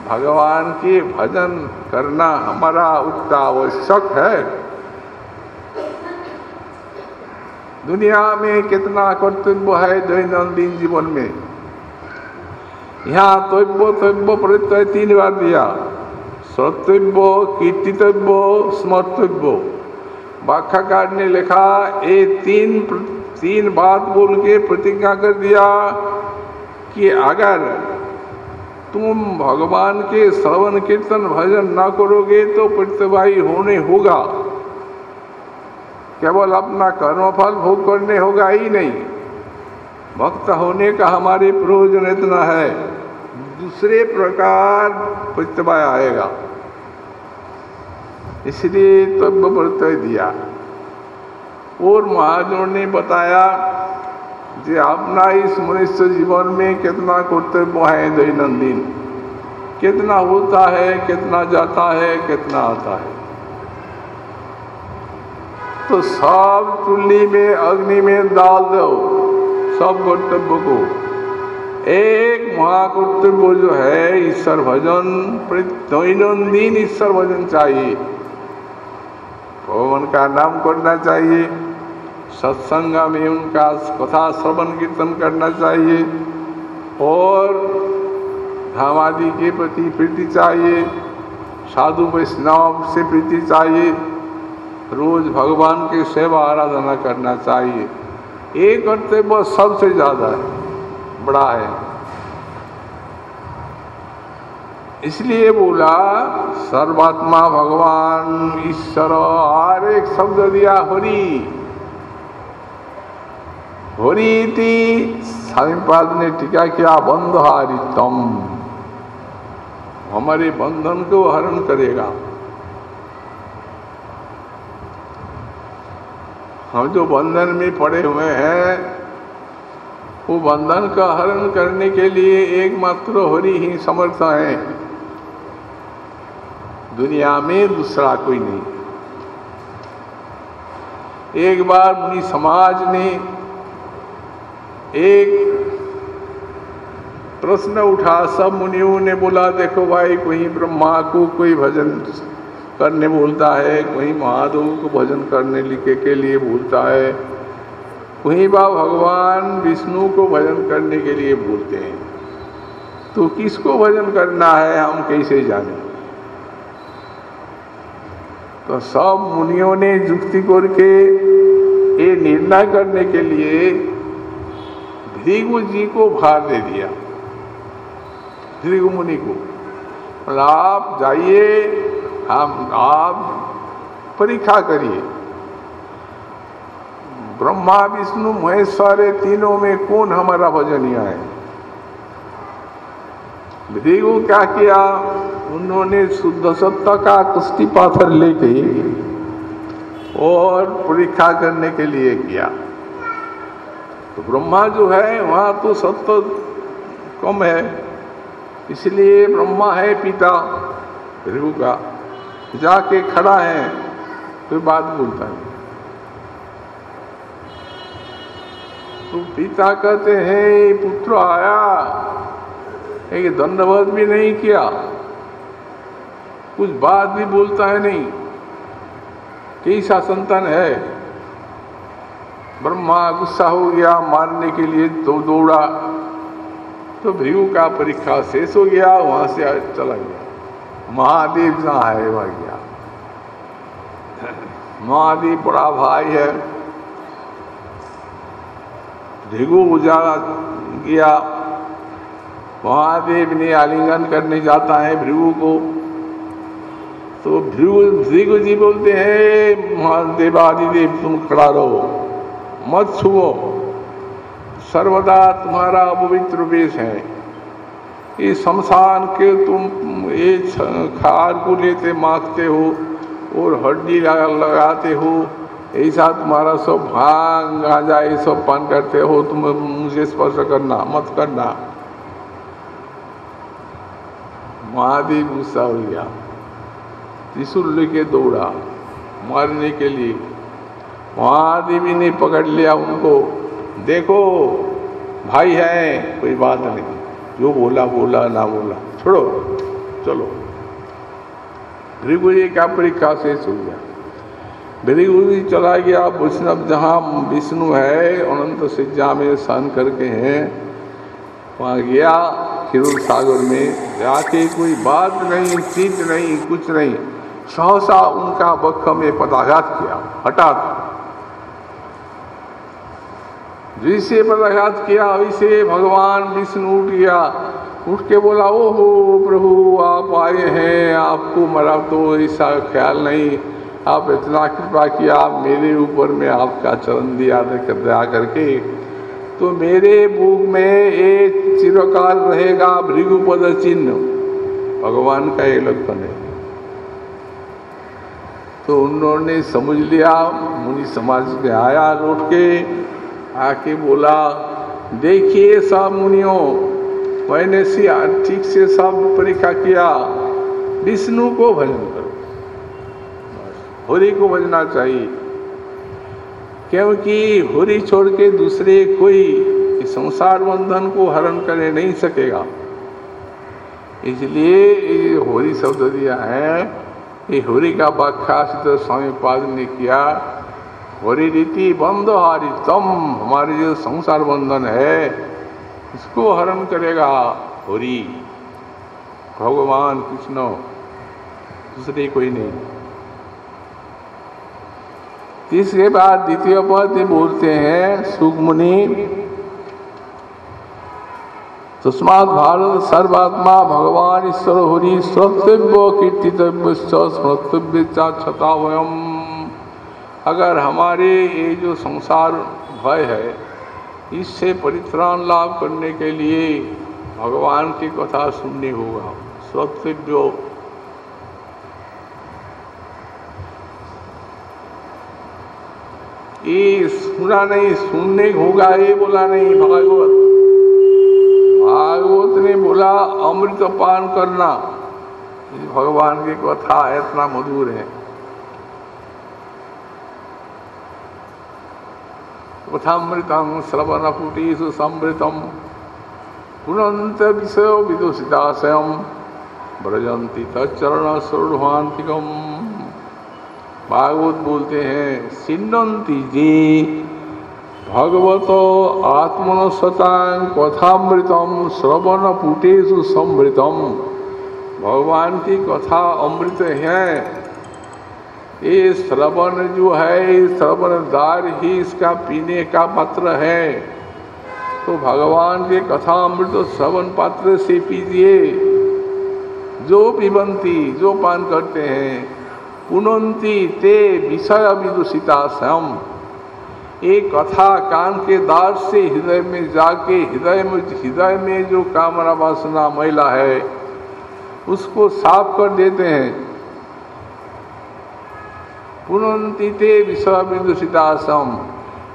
भगवान के भजन करना हमारा उत्तावश्यक है। दुनिया में कितना कर्तव्य है दैनंदिन जीवन में। यहाँ तव्य तव्य प्रत्यय तीन बार दिया। सतव्य कीर्तितव्य, स्मर्तव्य। व्याख्याकार ने लिखा ये तीन तीन बात बोल के प्रतिज्ञा कर दिया कि अगर तुम भगवान के श्रवण कीर्तन भजन न करोगे तो प्रतिभाई होने होगा। केवल अपना कर्मफल भोग करने होगा ही नहीं। भक्त होने का हमारे प्रयोजन इतना है, दूसरे प्रकार प्रतिभा आएगा। इसलिए तब तो प्रत्यय दिया। और महाजन ने बताया कि अपना इस मनुष्य जीवन में कितना कर्तव्य है दैनंदिन कितना होता है कितना जाता है कितना आता है तो सब चुल्ली में अग्नि में डाल दो सब कर्तव्य को एक महाकर्तव्य जो है ईश्वर भजन दैनंदिन ईश्वर भजन चाहिए भगवान का नाम करना चाहिए सत्संग में उनका कथा श्रवण कीर्तन करना चाहिए और धाम आदि के प्रति प्रीति चाहिए, साधु वैष्णव से प्रीति चाहिए, रोज भगवान की सेवा आराधना करना चाहिए। एक कर्तव्य सबसे ज़्यादा है, बड़ा है। इसलिए बोला, सर्वात्मा भगवान ईश्वर, हर एक शब्द दिया हरि। हरिति स्वामीपाद ने टीका किया बंध हारितम हमारे बंधन को हरण करेगा। हम जो बंधन में पड़े हुए हैं, वो बंधन का हरण करने के लिए एकमात्र हरि ही समर्थ है। दुनिया में दूसरा कोई नहीं। एक बार मुनि समाज ने एक प्रश्न उठा, सब मुनियों ने बोला, देखो भाई, कोई ब्रह्मा को कोई भजन करने बोलता है, कोई महादेव को भजन करने लिखे के लिए बोलता है, कोई बा भगवान विष्णु को भजन करने के लिए बोलते हैं। तो किसको भजन करना है, हम कैसे जाने? तो सब मुनियों ने युक्ति करके ये निर्णय करने के लिए भृगु जी को भार दे दिया। भृगु मुनि को आप जाइए, हम आप परीक्षा करिए। ब्रह्मा, विष्णु महेश्वर तीनों में कौन हमारा भजनिया है? भृगु क्या किया? उन्होंने शुद्ध सत्ता का कुश्ती पाथर लेके और परीक्षा करने के लिए किया। तो ब्रह्मा जो है, वहाँ तो सत्य कम है। इसलिए ब्रह्मा है पिता भृगु का। जाके खड़ा है तो बात बोलता है तो पिता कहते हैं पुत्र आया। एक धन्यवाद भी नहीं किया। कुछ बात भी बोलता है नहीं। कैसा संतान है? ब्रह्मा, गुस्सा हो गया मारने के लिए तो दौड़ा। तो भृगु का परीक्षा शेष हो गया, वहाँ से चला गया। महादेव जहाँ है, वह गया। महादेव बड़ा भाई है। भृगु उजाला गया। महादेव ने आलिंगन करने जाता है भृगु को। तो भृगु भृगु जी बोलते हैं, महादेव, आदिदेव, तुम खड़ा रहो। मत छुओ सर्वदा तुम्हारा पवित्र वेश है। ये शमशान के तुम ये खार को लेते मांगते हो और हड्डी लगाते हो। ऐसा तुम्हारा सब भाँग, गांजा, ये सब पान करते हो। तुम मुझे स्पर्श करना, मत करना। महादेव गुस्सा हो गया। त्रिशूल लेके दौड़ा, मारने के लिए। महादेवी ने पकड़ लिया उनको। देखो, भाई है, कोई बात नहीं। जो बोला बोला, ना बोला। छोड़ो, चलो। भृगु जी का शेष हो गया। भृगु जी चला गया, वैष्णव, जहाँ विष्णु है, अनंत सिज्जा में सन करके हैं। वहाँ गया खिरुल सागर में। जाके कोई बात नहीं, चीज़ नहीं, कुछ नहीं। सहसा उनका बख में पदाघात किया, हठात। जिसे पदाघात किया वैसे भगवान विष्णु गया उठ के बोला, ओहो, प्रभु, आप आए हैं, आपको मरा तो ऐसा ख्याल नहीं। आप इतना कृपा किया मेरे ऊपर में आपका चरण दिया, दया करके। तो मेरे बुक में एक चिरकाल रहेगा, भृगुपद चिन्ह। भगवान का ये लक्षण है। तो उन्होंने समझ लिया, मुनि समाज में आया लौट के आके बोला, देखिए सब मुनियों मैंने ठीक से सब परीक्षा किया। विष्णु को भजन करो। होरी को भजना चाहिए। क्योंकि होरी छोड़ के दूसरे कोई इस संसार बंधन को हरण करने नहीं सकेगा। इसलिए ये होरी शब्द दिया है, ये होरी का व्याख्या सिद्ध स्वामी पाद ने किया होरी रीति बंध हारी तम हमारे जो संसार बंधन है इसको हरण करेगा होरी। भगवान कृष्ण, दूसरे कोई नहीं। तीसरे बाद द्वितीय पद बोलते हैं, सुगमुनि। तस्मात भारत सर्वात्मा भगवान ईश्वर होरी श्रोतव्य कीर्तितव्य स्मृतव्य छता वयम अगर हमारे ये जो संसार भय है, इससे परित्राण लाभ करने के लिए भगवान की कथा सुननी होगा। सबसे जो ये सुना नहीं, सुनने होगा, ये बोला नहीं भागवत। भागवत ने बोला अमृत पान करना भगवान की कथा इतना मधुर है। कथामृतम श्रवण कुटीसु समृतम पुनंत विषय विदुषिताशयम। ब्रजंती तरण सुरभांतिकम भागवत बोलते हैं सिन्नती जी, भगवत आत्मनस्वतां कथामृतम श्रवण पुटेशु समृतम भगवान की कथा अमृत है। ये श्रवण जो है श्रवण दार ही इसका पीने का पात्र है। तो भगवान के कथा अमृत श्रवण पात्र से पीजिए। जो पिबंती जो पान करते हैं, पुनंती ते विषय विदुषिता स्वयं एक कथा कान के दार से हृदय में जाके, हृदय में हृदय में जो कामना वासना महिला है, उसको साफ़ कर देते हैं। पुनंती ते विषय विदुषितासम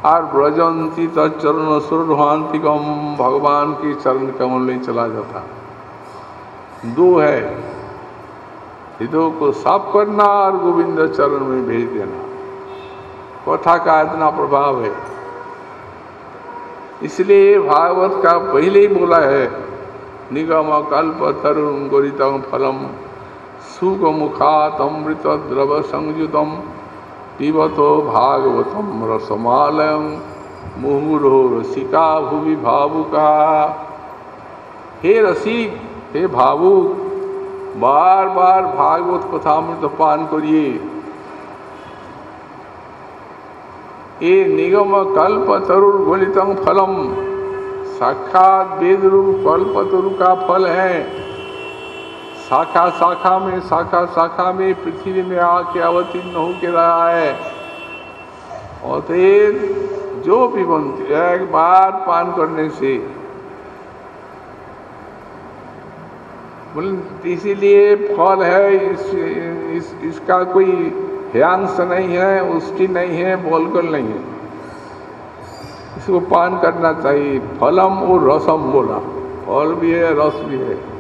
और ब्रजंती तरण सुरभांतिकम भगवान की चरण कमल में चला जाता। दो है। हृदय को साफ़ करना और गोविंद चरण में भेज देना। कथा का इतना प्रभाव है। इसलिए भागवत का पहले ही बोला है, निगम कल्प तरुण गोरितम फलम सुख मुखात अमृत द्रव संयुतम। पिबतो भागवतम रसमालयम मुहुरो रसिका भूमि भावुका। हे रसिक हे भावुक, बार बार भागवत कथा अमृत पान करिए। ये निगम कल्प तरुण फलम, साक्षात वेद रूप कल्प तरु का फल है। शाखा शाखा में शाखा शाखा में पृथ्वी में आके अवतीर्ण हो के रहा है। और जो भी बनती एक बार पान करने से। इसीलिए फल है इस, इस इसका कोई ध्यांस नहीं है उसकी नहीं है बोलकर नहीं है। इसको पान करना चाहिए। फलम और रसम बोला। फल भी है रस भी है।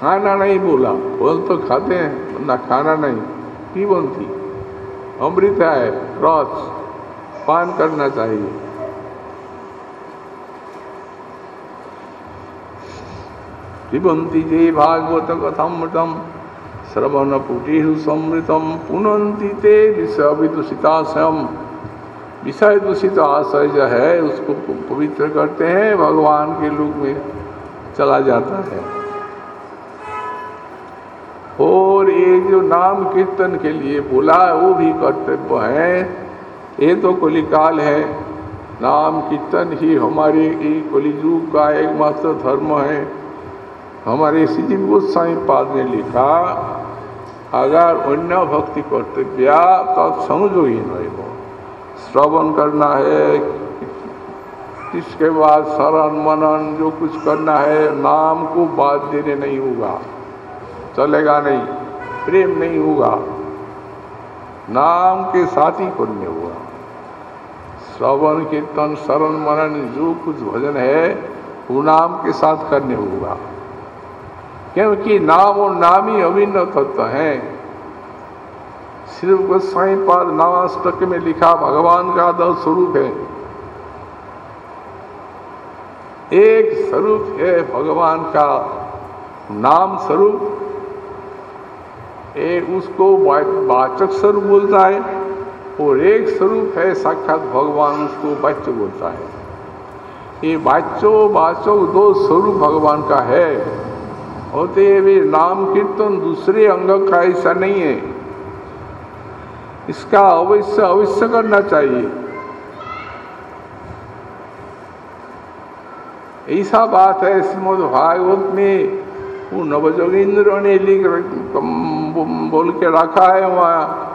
खाना नहीं बोला। बोल तो खाते हैं ना खाना नहीं पीबंती अमृत है, रस, पान करना चाहिए। पिबंती जे भागवत कथमृतम श्रवण पुटिहु समृतम पुनंती ते विषय विदूषिताशयम विषय दूषित आशय जो है, उसको पवित्र करते हैं, भगवान के रूप में चला जाता है। और ये जो नाम कीर्तन के लिए बोला है, वो भी कर्तव्य है। ये तो कलिकाल है। नाम कीर्तन ही हमारे कलिजुग का एकमात्र धर्म है। हमारे श्रीजीव गोस्वामी पाद ने लिखा, अगर अन्य भक्ति कर्तव्य तो समझो ही नहीं हो। श्रवण करना है, इसके बाद शरण मनन जो कुछ करना है, नाम को बात देने नहीं होगा। चलेगा नहीं। प्रेम नहीं होगा। नाम के साथ ही पुण्य हुआ। श्रवण, कीर्तन, शरण मरण जो कुछ भजन है, वो नाम के साथ करने होगा। क्योंकि नाम और नाम ही अभिन्न तत्व है। सिर्फ़ गोस्वाई पाद नवाष्टक में लिखा भगवान का दल स्वरूप है। एक स्वरूप है भगवान का नाम स्वरूप। एक उसको वाचक स्वरूप बोलता है और एक स्वरूप है साक्षात भगवान, उसको वाच्य बोलता है। ये वाच्यो वाचक दो स्वरूप भगवान का है। होते हुए नाम कीर्तन दूसरे अंग का ऐसा नहीं है। इसका अवश्य अवश्य करना चाहिए। ऐसा बात है श्रीमद भागवत में वो नवजोगिंद्र ने लिख बोल के रखा है वहाँ।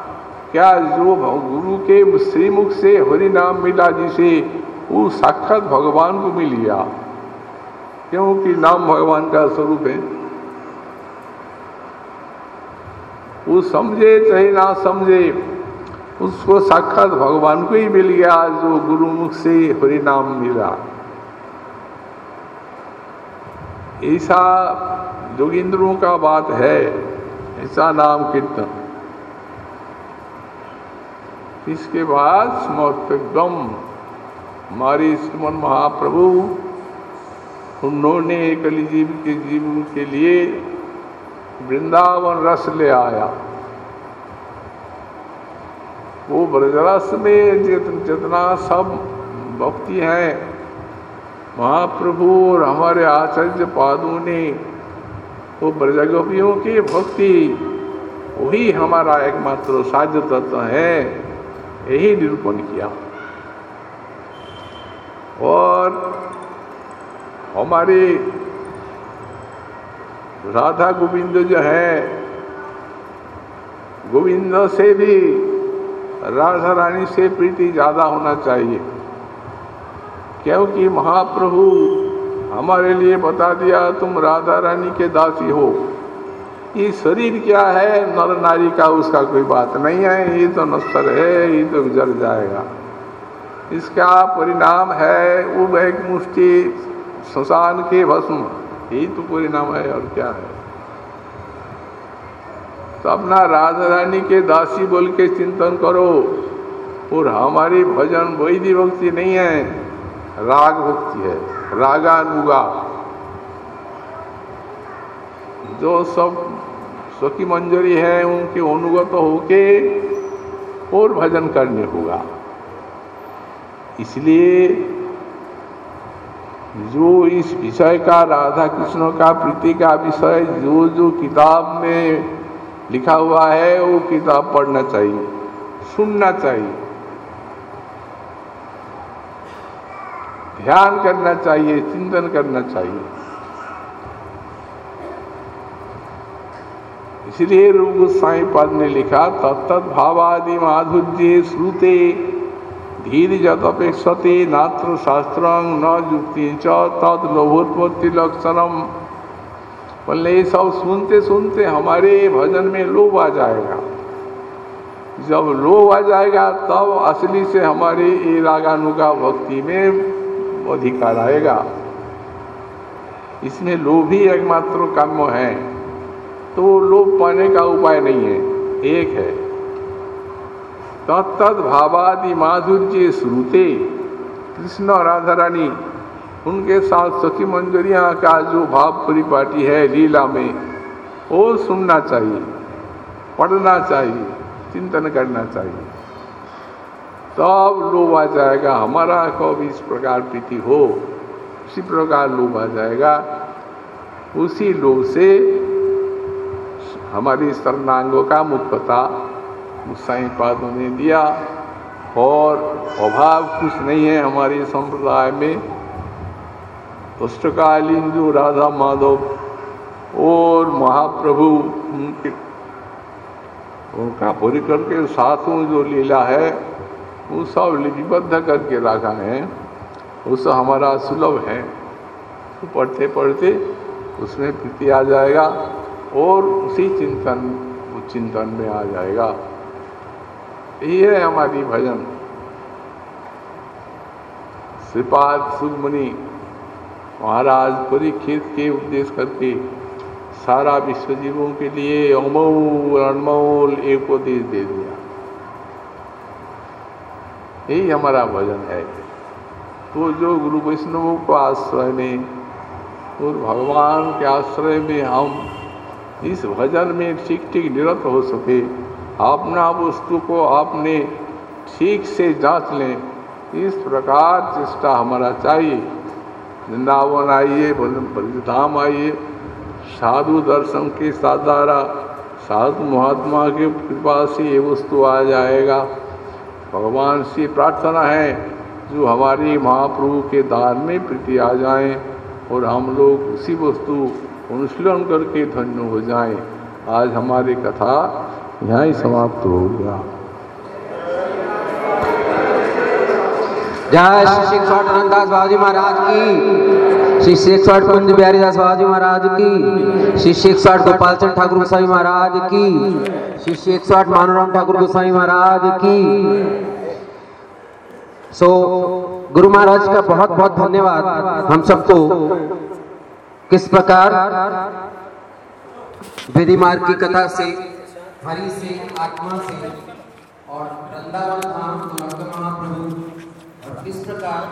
क्या जो गुरु के श्रीमुख से हरि नाम मिला जिसे, वो साक्षात भगवान को मिल गया। क्योंकि नाम भगवान का स्वरूप है। वो समझे चाहे ना समझे, उसको साक्षात भगवान को ही मिल गया, जो गुरुमुख से हरि नाम मिला। ऐसा जोगिंद्रों का बात है ऐसा नाम कीर्तन। इसके बाद समर्थकम हमारे श्रीमन महाप्रभु, उन्होंने कलिजीव के जीवन के लिए वृंदावन रस ले आया। वो ब्रजरस में जितना सब भक्ति है महाप्रभु और हमारे आचार्य पादों ने वो ब्रजगोपियों की भक्ति, वही हमारा एकमात्र साध्य तत्व है, यही निरूपण किया। और हमारे राधा गोविंद जो है, गोविंद से भी, राधा रानी से प्रीति ज़्यादा होना चाहिए। क्योंकि महाप्रभु हमारे लिए बता दिया, तुम राधा रानी के दासी हो। ये शरीर क्या है? नर नारी का उसका कोई बात नहीं है। ये तो नश्वर है, ये तो गुजर जाएगा। इसका परिणाम है वो एक मुष्टि शशान के भस्म। यही तो परिणाम है और क्या है? तो अपना राधा रानी के दासी बोल के चिंतन करो। और हमारी भजन वैधि भक्ति नहीं है। राग भक्ति है, रागानुगा। जो सब स्वकी मंजरी है, उनके अनुगत होके और भजन करने होगा। इसलिए जो इस विषय का, राधा कृष्ण का, प्रीति का विषय जो जो किताब में लिखा हुआ है, वो किताब पढ़ना चाहिए, सुनना चाहिए। ध्यान करना चाहिए, चिंतन करना चाहिए। इसलिए रूप गोस्वाई पद ने लिखा तत्त भावादि माधुर्य श्रुते धीर जतपेक्षते नात्र शास्त्र न युक्ति तद लोभोत्पत्ति लक्षणम। बोले, ये सब सुनते सुनते हमारे भजन में लोभ आ जाएगा। जब लोभ आ जाएगा, तब असली से हमारे ये रागानुगा भक्ति में अधिकार आएगा। इसमें लोभ ही एकमात्र काम्य है। तो लोभ पाने का उपाय नहीं है, एक है। तत्त भावादि माधुर्य श्रुते, कृष्ण और राधा रानी उनके साथ सखी मंजरिया का जो भाव परिपाटी है लीला में, वो सुनना चाहिए, पढ़ना चाहिए, चिंतन करना चाहिए। तब लोभ आ जाएगा। हमारा कब इस प्रकार प्रीति हो, उसी प्रकार लोभ आ जाएगा। उसी लोभ से हमारी शरणांगों का मुक्तता साई पादों ने दिया। और अभाव कुछ नहीं है हमारे संप्रदाय में। पुस्तकालीन जो राधा माधव और महाप्रभु, उनके उनका परिकर के साथों जो लीला है वो सब लिपिबद्ध करके रखा है। वो सब हमारा सुलभ है। तो पढ़ते पढ़ते उसमें प्रीति आ जाएगा और उसी चिंतन उस चिंतन में आ जाएगा। यही है हमारी भजन। श्रीपाद सुखमुनि महाराज परीक्षित के उपदेश करके सारा विश्व जीवों के लिए अमोल अनमोल एक उपदेश दे दिया यही हमारा भजन है। तो जो गुरु वैष्णवों को आश्रय में और भगवान के आश्रय में हम इस भजन में ठीक ठीक निरत हो सके, अपना वस्तु को आपने ठीक से जाँच लें, इस प्रकार चेष्टा हमारा चाहिए। वृंदावन आइए धाम आइए, साधु दर्शन के साधारा साधु महात्मा के कृपा से ये वस्तु आ जाएगा। भगवान से प्रार्थना है, जो हमारी महाप्रभु के दान में प्रीति आ जाए और हम लोग उसी वस्तु अनुशीलन करके धन्य हो जाएँ। आज हमारी कथा यहाँ ही समाप्त हो गया। जय श्री रंगदास बाबूजी महाराज की। श्री स्वाट कुंज बिहारी दास बाबूजी महाराज की। श्री स्वाट गोपाल चंद ठाकुर गोसाई महाराज की। श्री स्वाट मानूराम ठाकुर गोसाई महाराज की। सो गुरु महाराज का बहुत बहुत धन्यवाद हम सबको। किस प्रकार विधि मार्ग की कथा से, हरि से, आत्मा से और वृंदावन धाम महाप्रभु और किस प्रकार